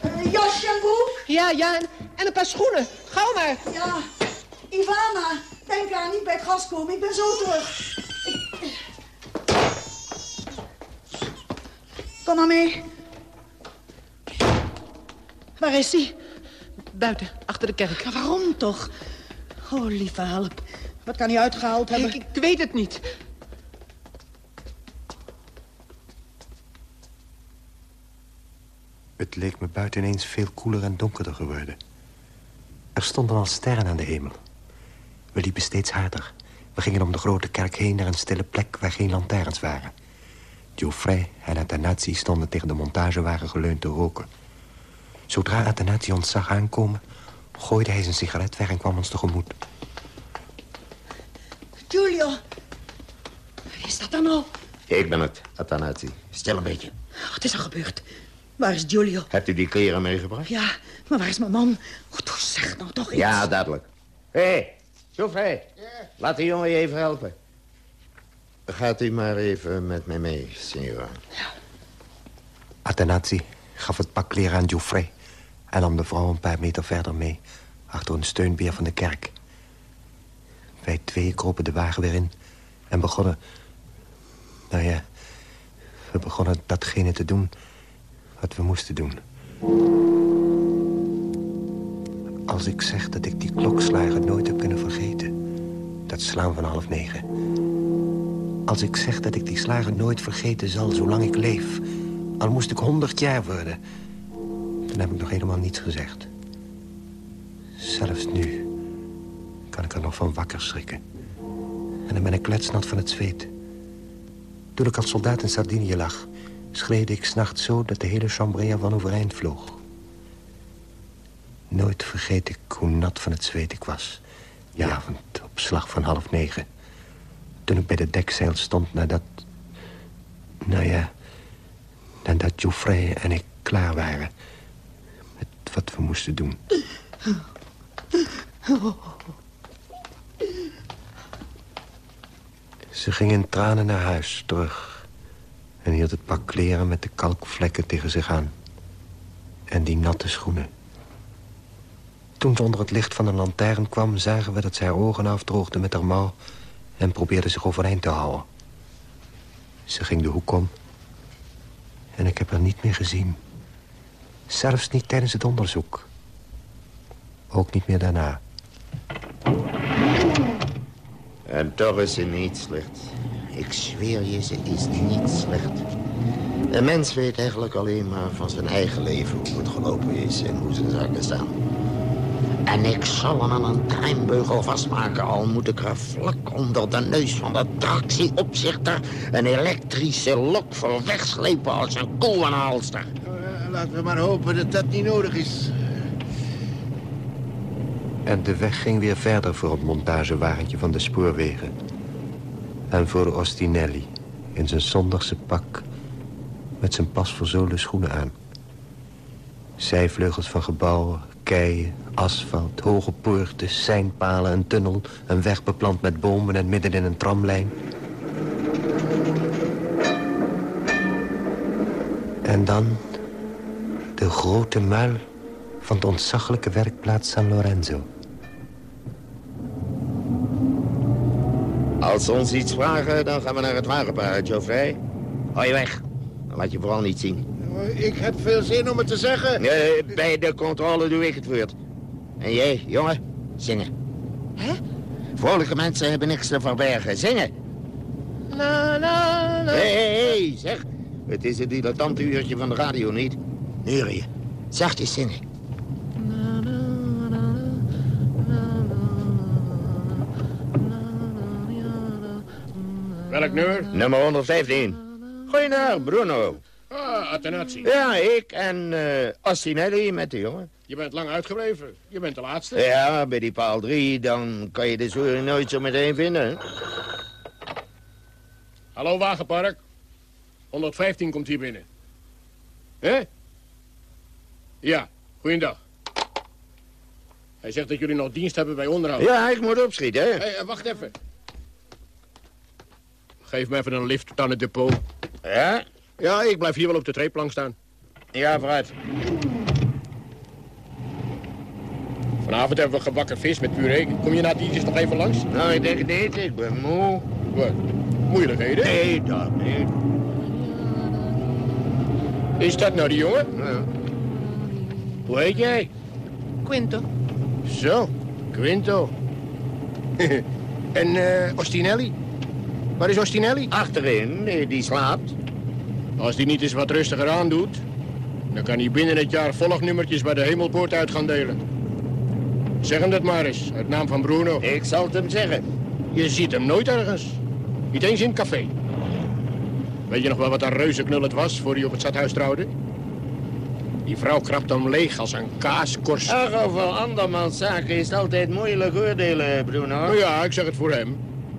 eh, jasje en broek. Ja, ja, en, en een paar schoenen. Gauw maar. Ja. Ivana, denk aan niet bij het gas komen. Ik ben zo terug. Ik... Kom maar mee. Waar is hij? Buiten, achter de kerk. Waarom toch? Oh, lieve help. Wat kan hij uitgehaald hebben? Ik, ik weet het niet. Het leek me buiten ineens veel koeler en donkerder geworden. Er stonden al sterren aan de hemel. We liepen steeds harder. We gingen om de grote kerk heen naar een stille plek waar geen lantaarns waren. Geoffrey en Athanasi stonden tegen de montagewagen geleund te roken. Zodra Athanasi ons zag aankomen, gooide hij zijn sigaret weg en kwam ons tegemoet. Giulio. Wie is dat dan nou? Ik ben het, Athanasi. Stil een beetje. Wat is er gebeurd? Waar is Giulio? Hebt u die kleren meegebracht? Ja, maar waar is mijn man? Oh, toch zeg nou toch iets. Ja, duidelijk. Hé, hey. Laat die jongen je even helpen. Gaat u maar even met mij mee, signora. Athanasi gaf het pak kleren aan Geoffrey... en nam de vrouw een paar meter verder mee... achter een steunbeer van de kerk. Wij tweeën kropen de wagen weer in en begonnen... Nou ja, we begonnen datgene te doen wat we moesten doen. Als ik zeg dat ik die klokslagen nooit heb kunnen vergeten... dat slaan van half negen... Als ik zeg dat ik die slagen nooit vergeten zal zolang ik leef... al moest ik honderd jaar worden... dan heb ik nog helemaal niets gezegd. Zelfs nu kan ik er nog van wakker schrikken. En dan ben ik kletsnat van het zweet. Toen ik als soldaat in Sardinië lag... schreeuwde ik s'nachts zo dat de hele Chambrea van overeind vloog. Nooit vergeet ik hoe nat van het zweet ik was. Die avond op slag van half negen Toen ik bij de dekzeil stond nadat... Nou ja, nadat Geoffrey en ik klaar waren... met wat we moesten doen. Ze ging in tranen naar huis terug... en hield het pak kleren met de kalkvlekken tegen zich aan. En die natte schoenen. Toen ze onder het licht van een lantern kwam... zagen we dat ze haar ogen afdroogde met haar mouw... en probeerde zich overeind te houden. Ze ging de hoek om... en ik heb haar niet meer gezien. Zelfs niet tijdens het onderzoek. Ook niet meer daarna. En toch is ze niet slecht. Ik zweer je, ze is niet slecht. Een mens weet eigenlijk alleen maar van zijn eigen leven hoe het gelopen is en hoe zijn zaken staan. En ik zal hem aan een treinbeugel vastmaken, al moet ik er vlak onder de neus van de tractieopzichter een elektrische lok voor wegslepen als een koe aan een halster. Eh, laten we maar hopen dat dat niet nodig is. En de weg ging weer verder voor het montagewagentje van de spoorwegen. En voor Ostinelli, in zijn zondagse pak... met zijn pas verzolen schoenen aan. Zijvleugels van gebouwen, keien, asfalt, hoge poorten, seinpalen, een tunnel... een weg beplant met bomen en midden in een tramlijn. En dan de grote muil van de ontzaglijke werkplaats San Lorenzo. Als ze ons iets vragen, dan gaan we naar het wagenpaard, Geoffrey. Je weg. Dan laat je vooral niet zien. Ik heb veel zin om het te zeggen. Nee, bij de controle doe ik het woord. En jij, jongen, zingen. Hè? Vrolijke mensen hebben niks te verbergen. Zingen. La, la, la. Hé, hé, hé, zeg. Het is het dilettante uurtje van de radio niet. Neurien. Zachtjes zingen. Welk nummer? Nummer 115. Goeie naar, Bruno. Ah, Attenatie. Ja, ik en uh, Assinelli met de jongen. Je bent lang uitgebleven. Je bent de laatste. Ja, bij die paal 3, dan kan je de zoer nooit zo meteen vinden. Hallo, Wagenpark. 115 komt hier binnen. Hé? Ja, goeiedag. Hij zegt dat jullie nog dienst hebben bij onderhoud. Ja, ik moet opschieten, hè? Hé, eh, wacht even. Geef me even een lift aan het depot. Ja? Ja, ik blijf hier wel op de treeplank staan. Ja, vooruit. Vanavond hebben we gebakken vis met puree. Kom je na dienst nog even langs? Nou, ik denk het niet. Ik ben moe. Wat? Moeilijkheden? Nee, dat niet. Is dat nou die jongen? Ja. Hoe heet jij? Quinto. Zo, Quinto. en eh Ostinelli? Waar is Ostinelli? Achterin, die, die slaapt. Als die niet eens wat rustiger aandoet... dan kan hij binnen het jaar volgnummertjes bij de hemelpoort uit gaan delen. Zeg hem dat maar eens, uit naam van Bruno. Ik zal het hem zeggen. Je ziet hem nooit ergens. Niet eens in het café. Weet je nog wel wat een reuzenknul het was voor hij op het stadhuis trouwde? Die vrouw krabt hem leeg als een kaaskors. Ach, over andermans zaken is het altijd moeilijk oordelen, Bruno. Nou ja, ik zeg het voor hem.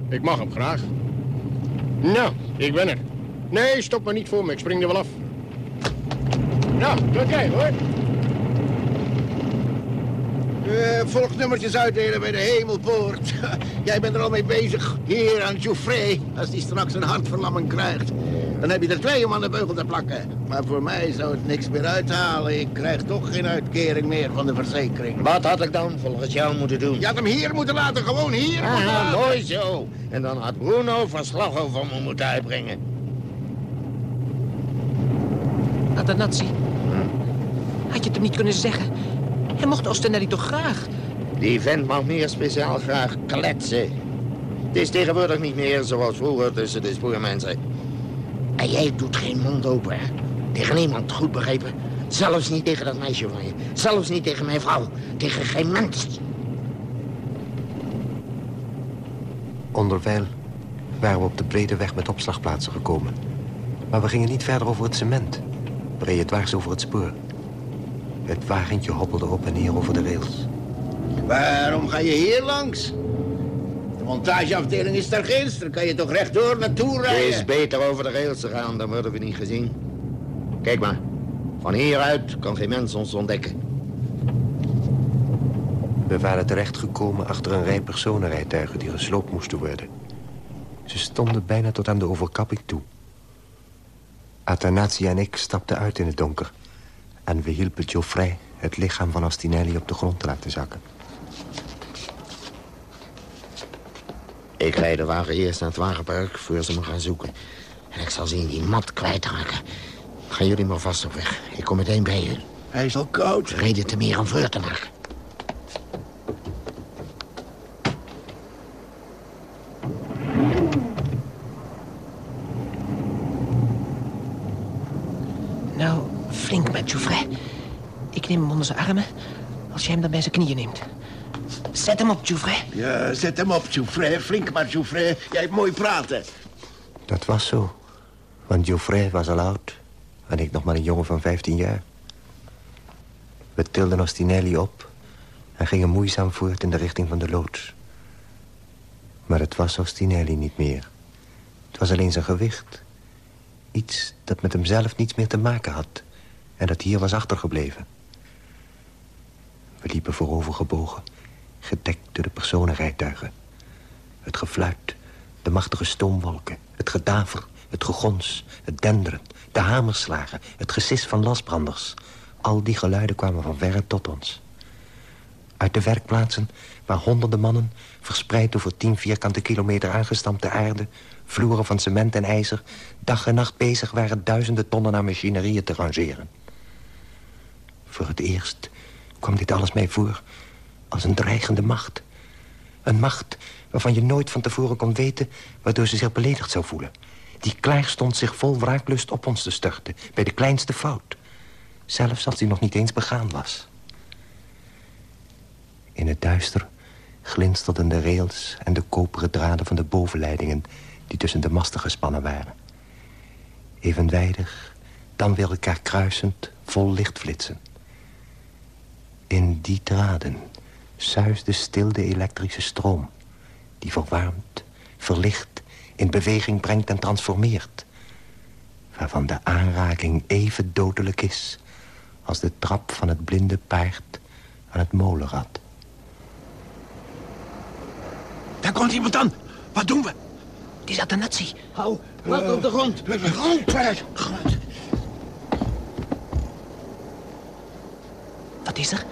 Ik mag hem graag. Nou, ik ben er. Nee, stop maar niet voor me. Ik spring er wel af. Nou, tot jij hoor. Eh, volgnummertjes uitdelen bij de hemelpoort. Jij bent er al mee bezig. Hier aan Jouffret. Als die straks een hartverlamming krijgt. Dan heb je er twee om aan de beugel te plakken. Maar voor mij zou het niks meer uithalen. Ik krijg toch geen uitkering meer van de verzekering. Wat had ik dan volgens jou moeten doen? Je had hem hier moeten laten. Gewoon hier moeten Ah, laten. mooi zo. En dan had Bruno verslag over me moeten uitbrengen. Adanazzi. Had je het hem niet kunnen zeggen? Hij mocht Ostenelli toch graag? Die vent mag meer speciaal graag kletsen. Het is tegenwoordig niet meer zoals vroeger tussen de spoormensen. En jij doet geen mond open, hè? Tegen niemand, goed begrepen? Zelfs niet tegen dat meisje van je. Zelfs niet tegen mijn vrouw. Tegen geen mens. Onderwijl waren we op de brede weg met opslagplaatsen gekomen. Maar we gingen niet verder over het cement. We reden dwars over het spoor. Het wagentje hobbelde op en neer over de rails. Waarom ga je hier langs? montageafdeling is daar ginds. Daar kan je toch rechtdoor naartoe Het rijden. is beter over de rails te gaan, dan worden we niet gezien. Kijk maar, van hieruit kan geen mens ons ontdekken. We waren terechtgekomen achter een rij personenrijtuigen die gesloopt moesten worden. Ze stonden bijna tot aan de overkapping toe. Athanasia en ik stapten uit in het donker. En we hielpen Geoffrey het lichaam van Astinelli op de grond te laten zakken. Ik rijd de wagen eerst naar het wagenpark voor ze me gaan zoeken. En ik zal zien die mat kwijtraken. Gaan jullie maar vast op weg. Ik kom meteen bij u. Hij is al koud. Reden te meer om voor te maken. Nou, flink met Joufre. Ik neem hem onder zijn armen als jij hem dan bij zijn knieën neemt. Zet hem op, Joufre. Ja, zet hem op, Joufre. Flink maar, Joufre. Jij hebt mooi praten. Dat was zo. Want Geoffrey was al oud. En ik nog maar een jongen van 15 jaar. We tilden Ostinelli op en gingen moeizaam voort in de richting van de loods. Maar het was Ostinelli niet meer. Het was alleen zijn gewicht. Iets dat met hemzelf niets meer te maken had. En dat hier was achtergebleven. We liepen voorovergebogen, gedekt door de personenrijtuigen. Het gefluit, de machtige stoomwolken, het gedaver, het gegons, het denderen, de hamerslagen, het gesis van lasbranders. Al die geluiden kwamen van verre tot ons. Uit de werkplaatsen, waar honderden mannen, verspreid over tien vierkante kilometer aangestampte aarde, vloeren van cement en ijzer, dag en nacht bezig waren duizenden tonnen aan machinerieën te rangeren. Voor het eerst kwam dit alles mij voor als een dreigende macht. Een macht waarvan je nooit van tevoren kon weten... waardoor ze zich beledigd zou voelen. Die klaar stond zich vol wraaklust op ons te storten... bij de kleinste fout. Zelfs als die nog niet eens begaan was. In het duister glinsterden de rails en de koperen draden van de bovenleidingen... die tussen de masten gespannen waren. Evenwijdig, dan weer elkaar kruisend, vol lichtflitsen. In die draden suisde stil de elektrische stroom... die verwarmt, verlicht, in beweging brengt en transformeert... waarvan de aanraking even dodelijk is... als de trap van het blinde paard aan het molenrad. Daar komt iemand aan. Wat doen we? Die zat de nazi. Hou, wat op de grond. Grond, Grond. Wat is er?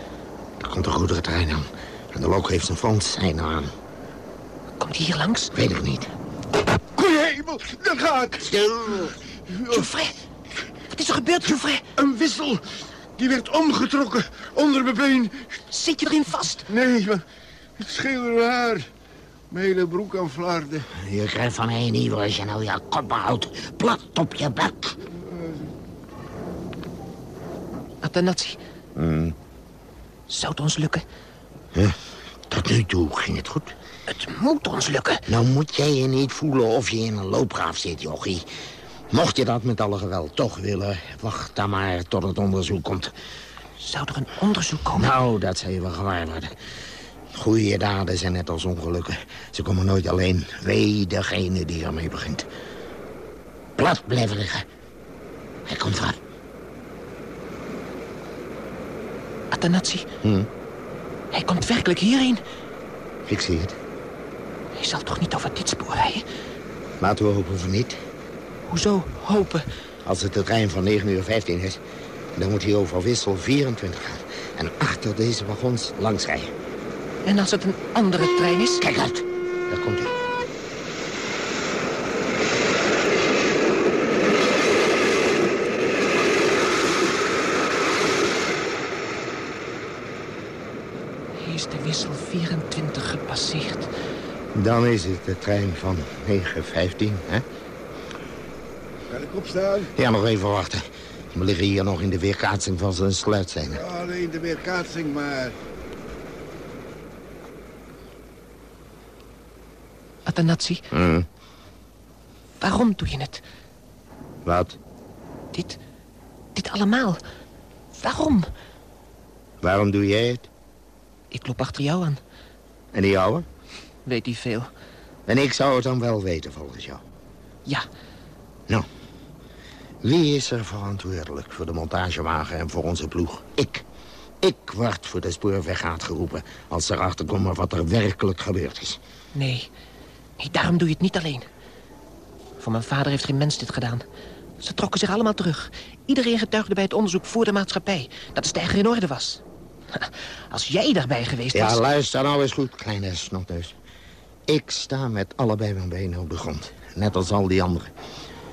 Er komt een goederentrein aan. En de lok heeft zijn fondssein aan. Komt hij hier langs? Weet ik niet. Goeie hemel, daar ga ik. Stil. Joufre, wat is er gebeurd, Joufre? Een wissel. Die werd omgetrokken onder mijn been. Zit je erin vast? Nee, maar het scheelde haar. Mijn hele broek aan flarden. Je krijgt van mij een nieuwe als je nou je kop houdt. Plat op je bek. Athanasie, Hmm. Zou het ons lukken? Tot nu toe ging het goed. Het moet ons lukken. Nou moet jij je niet voelen of je in een loopgraaf zit, jochie. Mocht je dat met alle geweld toch willen, wacht dan maar tot het onderzoek komt. Zou er een onderzoek komen? Nou, dat zou je wel gewaar worden. Goeie daden zijn net als ongelukken. Ze komen nooit alleen. Wee degene die ermee begint. Plat blijven liggen. Hij komt eraan. Hm, hij komt werkelijk hierheen. ik zie het. Hij zal toch niet over dit spoor rijden? Laten we hopen van niet. Hoezo hopen? Als het de trein van 9 uur 15 is, dan moet hij over wissel 24 gaan. En achter deze wagons langs rijden. En als het een andere trein is? Kijk uit, daar komt hij. Hier is de wissel 24 gepasseerd. Dan is het de trein van 915, hè? Kan ik opstaan? Ja, nog even wachten. We liggen hier nog in de weerkaatsing van zijn sluitzijde. Alleen de weerkaatsing, maar... Athanasie, Hm, waarom doe je het? wat? Dit, dit allemaal. Waarom? Waarom doe jij het? Ik loop achter jou aan. En die ouwe? Weet hij veel. En ik zou het dan wel weten, volgens jou. Ja. Nou, wie is er verantwoordelijk voor de montagewagen en voor onze ploeg? Ik. Ik word voor de spoorweggaat geroepen als ze erachter komen wat er werkelijk gebeurd is. Nee. nee, daarom doe je het niet alleen. Voor mijn vader heeft geen mens dit gedaan. Ze trokken zich allemaal terug. Iedereen getuigde bij het onderzoek voor de maatschappij... dat de stijger in orde was. Als jij daarbij geweest was... Ja, luister nou eens goed, kleine snotneus. Ik sta met allebei mijn benen op de grond. Net als al die anderen.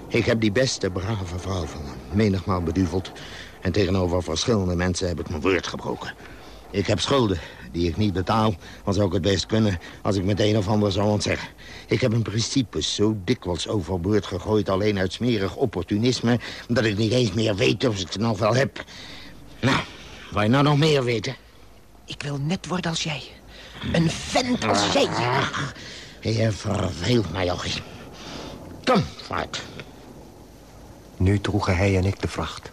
Ik heb die beste, brave vrouw van me menigmaal beduveld. En tegenover verschillende mensen heb ik mijn woord gebroken. Ik heb schulden die ik niet betaal. Dan zou ik het best kunnen als ik met een of ander zou ontzeggen. Ik heb in principe zo dikwijls overboord gegooid... alleen uit smerig opportunisme... dat ik niet eens meer weet of ik het nog wel heb. Nou, wil je nou nog meer weten? Ik wil net worden als jij. Een vent als jij. Ach, je verveelt mij, jochie. Kom, vooruit. Nu droegen hij en ik de vracht.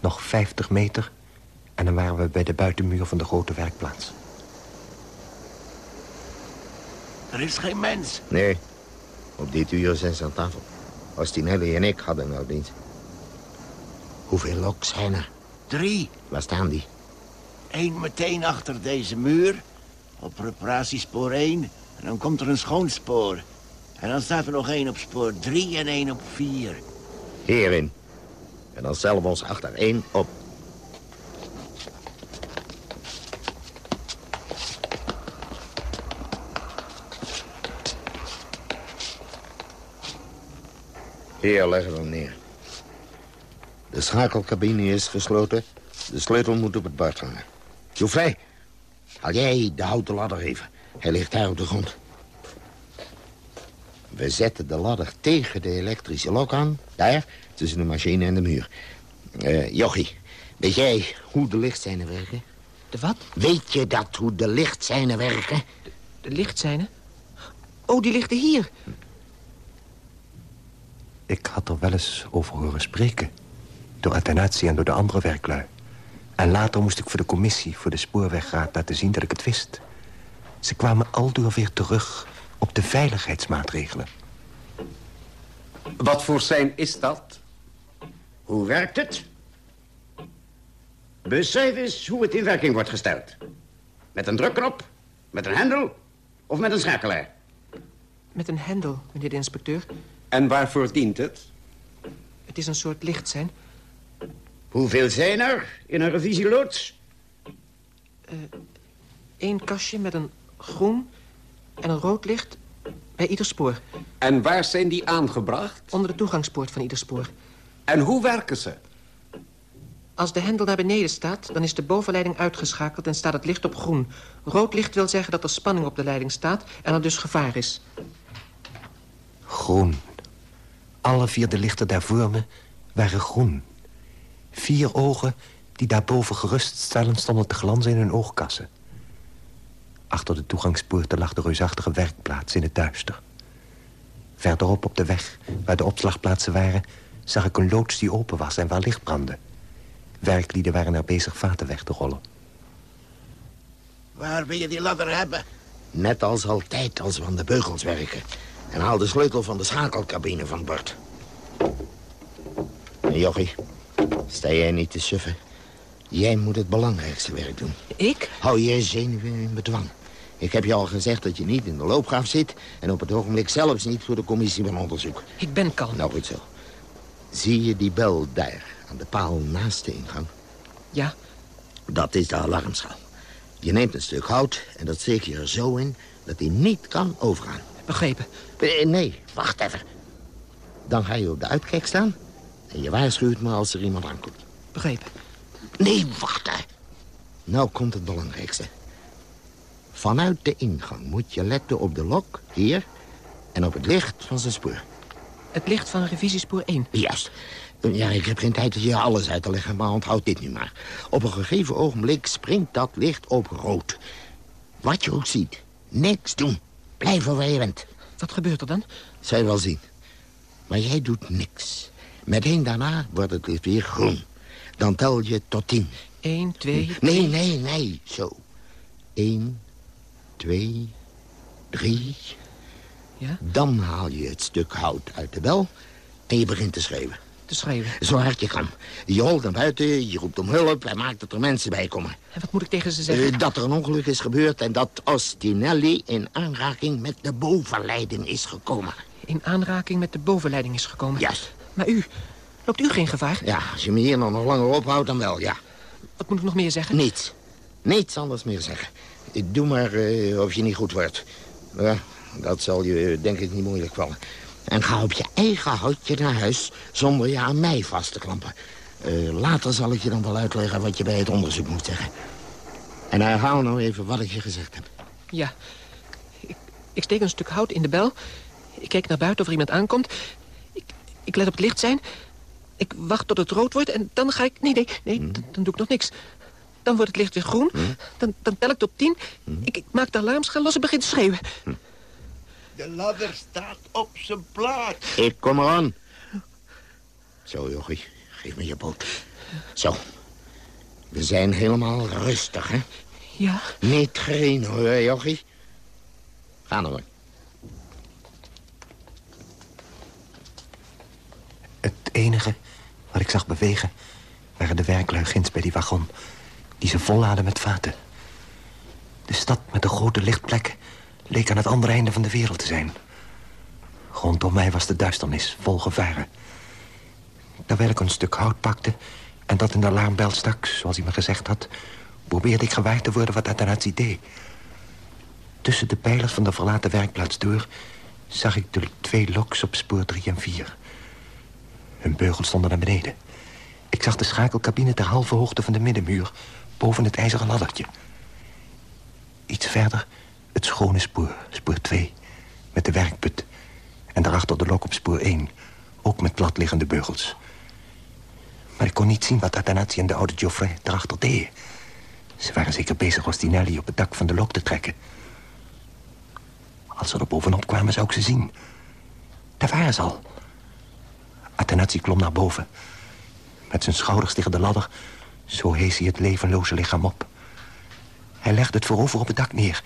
Nog 50 meter en dan waren we bij de buitenmuur van de grote werkplaats. Er is geen mens. Nee, op dit uur zijn ze aan tafel. Ostinelli en ik hadden nou dienst. Hoeveel loks zijn er? Drie. Waar staan die? Eén meteen achter deze muur. Op reparatiespoor 1. En dan komt er een schoon spoor. En dan staat er nog één op spoor 3 en één op 4. Hierin. En dan stellen we ons achter één op. Hier leggen we hem neer. De schakelcabine is gesloten. De sleutel moet op het bord hangen. Jouffrey, haal jij de houten ladder even. Hij ligt daar op de grond. We zetten de ladder tegen de elektrische lok aan. Daar, tussen de machine en de muur. Eh, Jochie, weet jij hoe de lichtseinen werken? De wat? Weet je dat, hoe de lichtseinen werken? De, de lichtseinen? Oh, die liggen hier. Ik had er wel eens over horen spreken. Door Atenatie en door de andere werklui. En later moest ik voor de commissie, voor de spoorwegraad... laten zien dat ik het wist. Ze kwamen aldoor weer terug op de veiligheidsmaatregelen. Wat voor sein is dat? Hoe werkt het? Beschrijf eens hoe het in werking wordt gesteld. Met een drukknop, met een hendel of met een schakelaar? Met een hendel, meneer de inspecteur. En waarvoor dient het? Het is een soort lichtzijn. Hoeveel zijn er in een revisieloods? Eén kastje met een groen en een rood licht bij ieder spoor. En waar zijn die aangebracht? Onder de toegangspoort van ieder spoor. En hoe werken ze? Als de hendel naar beneden staat, dan is de bovenleiding uitgeschakeld en staat het licht op groen. Rood licht wil zeggen dat er spanning op de leiding staat en er dus gevaar is. Groen. Alle vier de lichten daar voor me waren groen. Vier ogen die daarboven geruststellend stonden te glanzen in hun oogkassen. Achter de toegangspoorten lag de reusachtige werkplaats in het duister. Verderop op de weg, waar de opslagplaatsen waren... zag ik een loods die open was en waar licht brandde. Werklieden waren er bezig vaten weg te rollen. Waar wil je die ladder hebben? Net als altijd als we aan de beugels werken. En haal de sleutel van de schakelcabine van. En Jochie, sta jij niet te suffen? Jij moet het belangrijkste werk doen. Ik? Hou je zenuwen in bedwang. Ik heb je al gezegd dat je niet in de loopgraaf zit... en op het ogenblik zelfs niet voor de commissie van onderzoek. Ik ben kalm. Nou, goed zo. Zie je die bel daar, aan de paal naast de ingang? Ja. Dat is de alarmschaal. Je neemt een stuk hout en dat steek je er zo in... dat hij niet kan overgaan. Begrepen. Eh, nee, wacht even. Dan ga je op de uitkijk staan... en je waarschuwt me als er iemand aankomt. Begrepen. Nee, wacht hè. Nou komt het belangrijkste. Vanuit de ingang moet je letten op de lok, hier... en op het licht van zijn spoor. Het licht van revisiespoor 1. Juist. Ja, ik heb geen tijd om je alles uit te leggen, maar onthoud dit nu maar. Op een gegeven ogenblik springt dat licht op rood. Wat je ook ziet, niks doen. Blijf waar je bent. Wat gebeurt er dan? Zij wel zien. Maar jij doet niks. Meteen daarna wordt het licht weer groen. Dan tel je tot tien. Eén, twee... Nee, nee, nee, zo. Eén, twee, drie. Ja? Dan haal je het stuk hout uit de bel en je begint te schreeuwen. Te schreeuwen. Zo hard je kan. Je rolt naar buiten, je roept om hulp en maakt dat er mensen bij komen. En wat moet ik tegen ze zeggen? Eh, dat er een ongeluk is gebeurd en dat Ostinelli in aanraking met de bovenleiding is gekomen. In aanraking met de bovenleiding is gekomen? Ja. Maar u, loopt u geen gevaar? Ja, als je me hier nog langer ophoudt, dan wel, ja. Wat moet ik nog meer zeggen? Niets. Niets anders meer zeggen. Doe maar eh, of je niet goed wordt. Ja, dat zal je eh, denk ik niet moeilijk vallen. En ga op je eigen houtje naar huis zonder je aan mij vast te klampen. Eh, later zal ik je dan wel uitleggen wat je bij het onderzoek moet zeggen. En herhaal nou even wat ik je gezegd heb. Ja. Ik, ik steek een stuk hout in de bel. Ik kijk naar buiten of er iemand aankomt. Ik, let op het licht zijn. Ik wacht tot het rood wordt en dan ga ik... Nee, nee, nee, dan, dan doe ik nog niks. Dan wordt het licht weer groen. Dan, dan tel ik tot tien. Ik, ik maak de alarmschel los en begin te schreeuwen. De ladder staat op zijn plaats. Ik kom eraan. Zo, jochie. Geef me je boot. Zo. We zijn helemaal rustig, hè? Ja. Niet green, hoor, jochie. Ga nou Het enige wat ik zag bewegen... waren de werklui ginds bij die wagon... die ze volladen met vaten. De stad met de grote lichtplekken... leek aan het andere einde van de wereld te zijn. Rondom mij was de duisternis, vol gevaren. Terwijl ik een stuk hout pakte... en dat in de alarmbel stak, zoals hij me gezegd had... probeerde ik gewaar te worden wat Athanasi deed. Tussen de pijlers van de verlaten werkplaats door... zag ik de twee loks op spoor 3 en 4... Hun beugels stonden naar beneden. Ik zag de schakelcabine ter halve hoogte van de middenmuur... boven het ijzeren laddertje. Iets verder het schone spoor, spoor 2, met de werkput. En daarachter de lok op spoor 1, ook met platliggende beugels. Maar ik kon niet zien wat Athanasi en de oude Geoffrey daarachter deden. Ze waren zeker bezig Ostinelli op het dak van de lok te trekken. Als ze er bovenop kwamen, zou ik ze zien. Daar waren ze al. Athanasi klom naar boven. Met zijn schouders tegen de ladder, zo hees hij het levenloze lichaam op. Hij legde het voorover op het dak neer,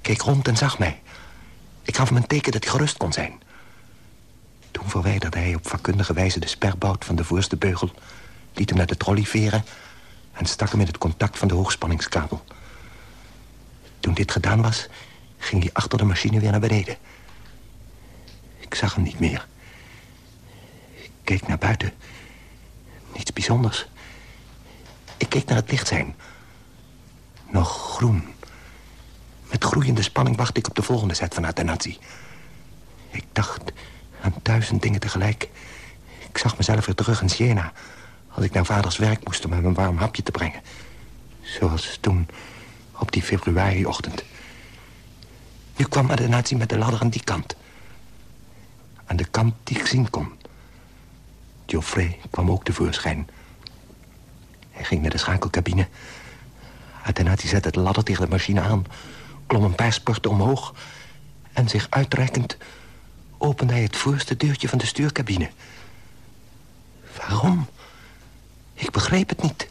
keek rond en zag mij. Ik gaf hem een teken dat hij gerust kon zijn. Toen verwijderde hij op vakkundige wijze de sperbout van de voorste beugel... liet hem naar de trolley veren... en stak hem in het contact van de hoogspanningskabel. Toen dit gedaan was, ging hij achter de machine weer naar beneden. Ik zag hem niet meer keek naar buiten. Niets bijzonders. Ik keek naar het licht zijn. Nog groen. Met groeiende spanning wacht ik op de volgende set van Athanasi. Ik dacht aan duizend dingen tegelijk. Ik zag mezelf weer terug in Siena... als ik naar vaders werk moest om hem een warm hapje te brengen. Zoals toen, op die februariochtend. Nu kwam Athanasi met de ladder aan die kant. Aan de kant die ik zien kon. Geoffrey kwam ook tevoorschijn. Hij ging naar de schakelcabine. Athanasi zette de ladder tegen de machine aan... klom een paar spurten omhoog... en zich uitrekkend opende hij het voorste deurtje van de stuurcabine. Waarom? Ik begreep het niet.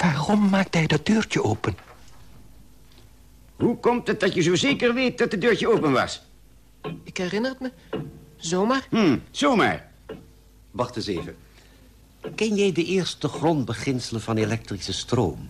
Waarom maakte hij dat deurtje open? Hoe komt het dat je zo zeker weet dat het deurtje open was? Ik herinner het me. Zomaar. Hm, zomaar. Wacht eens even. Ken jij de eerste grondbeginselen van elektrische stroom?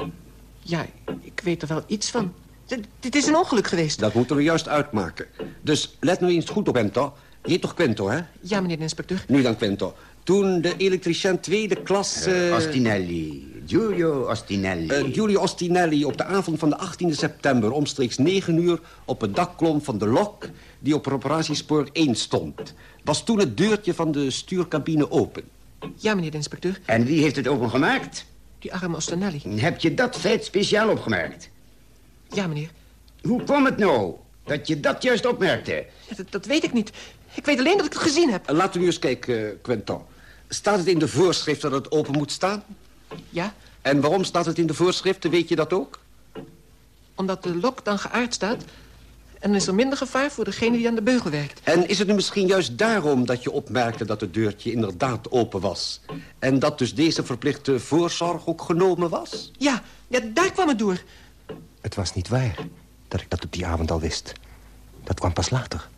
Ja, ik weet er wel iets van. D dit is een ongeluk geweest. Dat moeten we juist uitmaken. Dus let nu eens goed op, Quento. Je toch Quento, hè? Ja, meneer de inspecteur. Nu dan, Quento. Toen de elektricien tweede klas... Uh, Ostinelli. Giulio Ostinelli. Uh, Giulio Ostinelli op de avond van de 18e september... omstreeks 9 uur op het dak klom van de lok... die op reparatiespoor 1 stond. Was toen het deurtje van de stuurcabine open? Ja, meneer de inspecteur. En wie heeft het opengemaakt? Die arme Ostinelli. Heb je dat feit speciaal opgemerkt? Ja, meneer. Hoe kwam het nou dat je dat juist opmerkte? Ja, dat, dat, weet ik niet. Ik weet alleen dat ik het gezien heb. Laten we nu eens kijken, Quentin. Staat het in de voorschrift dat het open moet staan? Ja. En waarom staat het in de voorschriften, weet je dat ook? Omdat de lok dan geaard staat... en is er minder gevaar voor degene die aan de beugel werkt. En is het nu misschien juist daarom dat je opmerkte dat het deurtje inderdaad open was? En dat dus deze verplichte voorzorg ook genomen was? Ja, ja daar kwam het door. Het was niet waar dat ik dat op die avond al wist. Dat kwam pas later.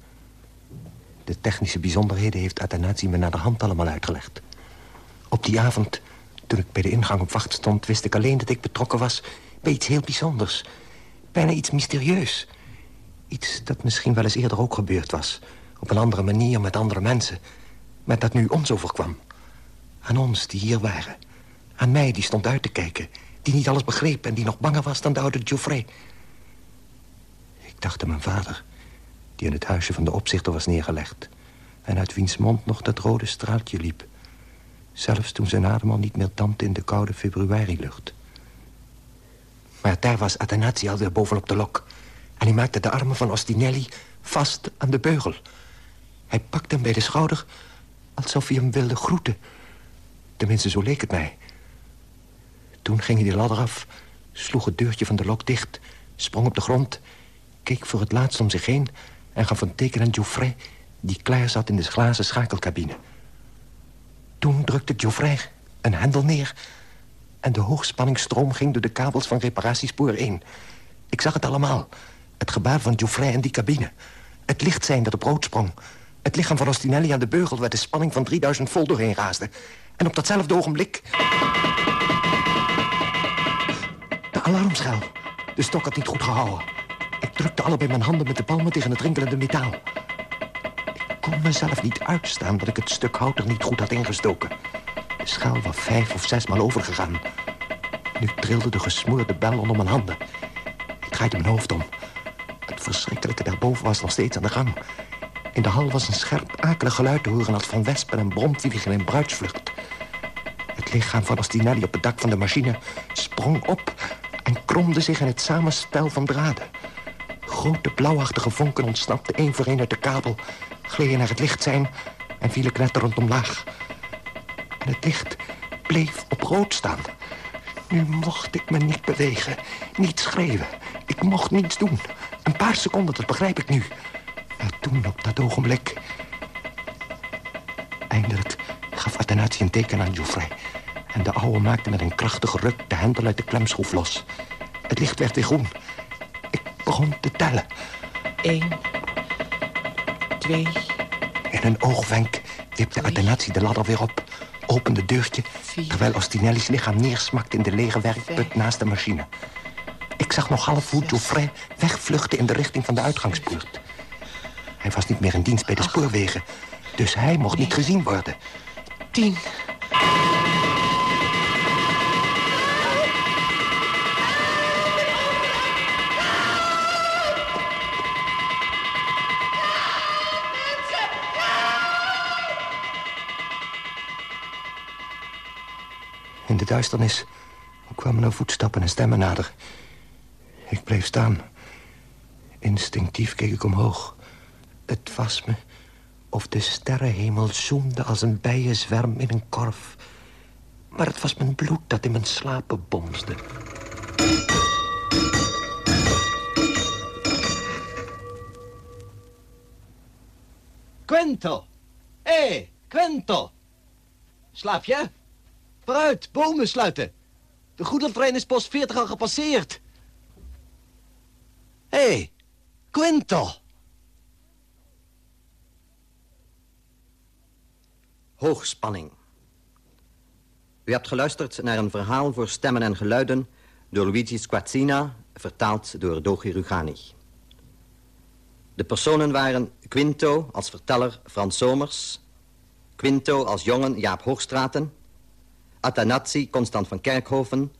De technische bijzonderheden heeft Athanasie me naar de hand allemaal uitgelegd. Op die avond, toen ik bij de ingang op wacht stond... wist ik alleen dat ik betrokken was bij iets heel bijzonders. Bijna iets mysterieus. Iets dat misschien wel eens eerder ook gebeurd was. Op een andere manier met andere mensen. Maar dat nu ons overkwam. Aan ons die hier waren. Aan mij die stond uit te kijken. Die niet alles begreep en die nog banger was dan de oude Geoffrey. Ik dacht aan mijn vader. Die in het huisje van de opzichter was neergelegd. En uit wiens mond nog dat rode straaltje liep. Zelfs toen zijn adem al niet meer dampte in de koude februarilucht. Maar daar was Athanasi alweer bovenop de lok. En hij maakte de armen van Ostinelli vast aan de beugel. Hij pakte hem bij de schouder alsof hij hem wilde groeten. Tenminste, zo leek het mij. Toen ging hij de ladder af, sloeg het deurtje van de lok dicht... sprong op de grond, keek voor het laatst om zich heen... en gaf een teken aan Geoffrey, die klaar zat in de glazen schakelcabine. Toen drukte Geoffrey een hendel neer... en de hoogspanningsstroom ging door de kabels van reparatiespoor 1. Ik zag het allemaal. Het gebaar van Geoffrey en die cabine. Het licht zijn dat op rood sprong. Het lichaam van Ostinelli aan de beugel... waar de spanning van 3000 volt doorheen raasde. En op datzelfde ogenblik... De alarmschel. De stok had niet goed gehouden. Ik drukte allebei mijn handen met de palmen tegen het rinkelende metaal. Ik kon mezelf niet uitstaan dat ik het stuk hout er niet goed had ingestoken. De schaal was vijf of zes maal overgegaan. Nu trilde de gesmoorde bel onder mijn handen. Ik draaide mijn hoofd om. Verschrikkelijke daarboven was nog steeds aan de gang. In de hal was een scherp, akelig geluid te horen... als van wespen en bromvliegen in bruidsvlucht. Het lichaam van Ostinelli op het dak van de machine sprong op... en kromde zich in het samenspel van draden. Grote blauwachtige vonken ontsnapten één voor één uit de kabel... gleden naar het licht zijn en vielen knetterend omlaag. En het licht bleef op rood staan. Nu mocht ik me niet bewegen, niet schreeuwen. Ik mocht niets doen. Een paar seconden, dat begrijp ik nu. Maar toen, op dat ogenblik... Eindelijk gaf Athanasi een teken aan Geoffrey. En de oude maakte met een krachtige ruk de hendel uit de klemschroef los. Het licht werd weer groen. Ik begon te tellen. Eén, twee... In een oogwenk wipte Athanasi de ladder weer op. Opende het deurtje, terwijl Ostinelli's lichaam neersmakte in de lege werkput naast de machine. Ik zag nog half hoe Geoffrey wegvluchtte in de richting van de uitgangspoort. Hij was niet meer in dienst bij de spoorwegen, dus hij mocht niet gezien worden. Tien. In de duisternis kwamen er voetstappen en stemmen nader. Ik bleef staan. Instinctief keek ik omhoog. Het was me of de sterrenhemel zoemde als een bijenzwerm in een korf. Maar het was mijn bloed dat in mijn slapen bomsde. Quento! Hé, hey, Quento! Slaap je? Vooruit, bomen sluiten. De goederentrein is post 40 al gepasseerd. Hé, hey, Quinto! Hoogspanning. U hebt geluisterd naar een verhaal voor stemmen en geluiden... door Luigi Squazzina, vertaald door Dogi Rugani. De personen waren Quinto als verteller Frans Somers... Quinto als jongen Jaap Hoogstraten... Athanazzi Constant van Kerkhoven...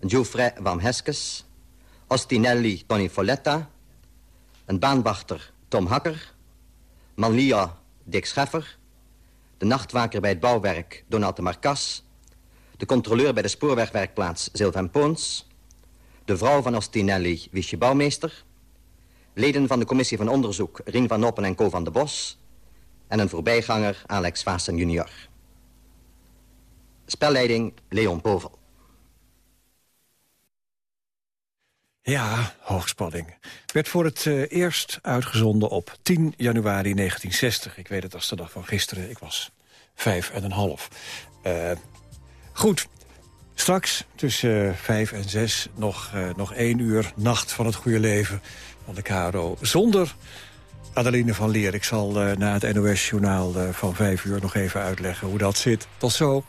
Geoffrey Wam Heskes... Ostinelli Tony Folletta... een baanwachter Tom Hakker... Manlia Dick Scheffer... de nachtwaker bij het bouwwerk Donald de Marcas... de controleur bij de spoorwegwerkplaats Sylvain Poons... de vrouw van Ostinelli Wiesje Bouwmeester... leden van de commissie van onderzoek Ring van Noppen en Co van de Bos... en een voorbijganger Alex Vaassen junior. Spelleiding Leon Povel. Ja, hoogspanning. Werd voor het uh, eerst uitgezonden op 10 januari 1960. Ik weet het als de dag van gisteren. Ik was vijf en een half. Uh, goed, straks tussen uh, vijf en zes nog, nog één uur nacht van het goede leven van de KRO. Zonder Adeline van Leer, ik zal eh, na het NOS-journaal eh, van vijf uur nog even uitleggen hoe dat zit. Tot zo.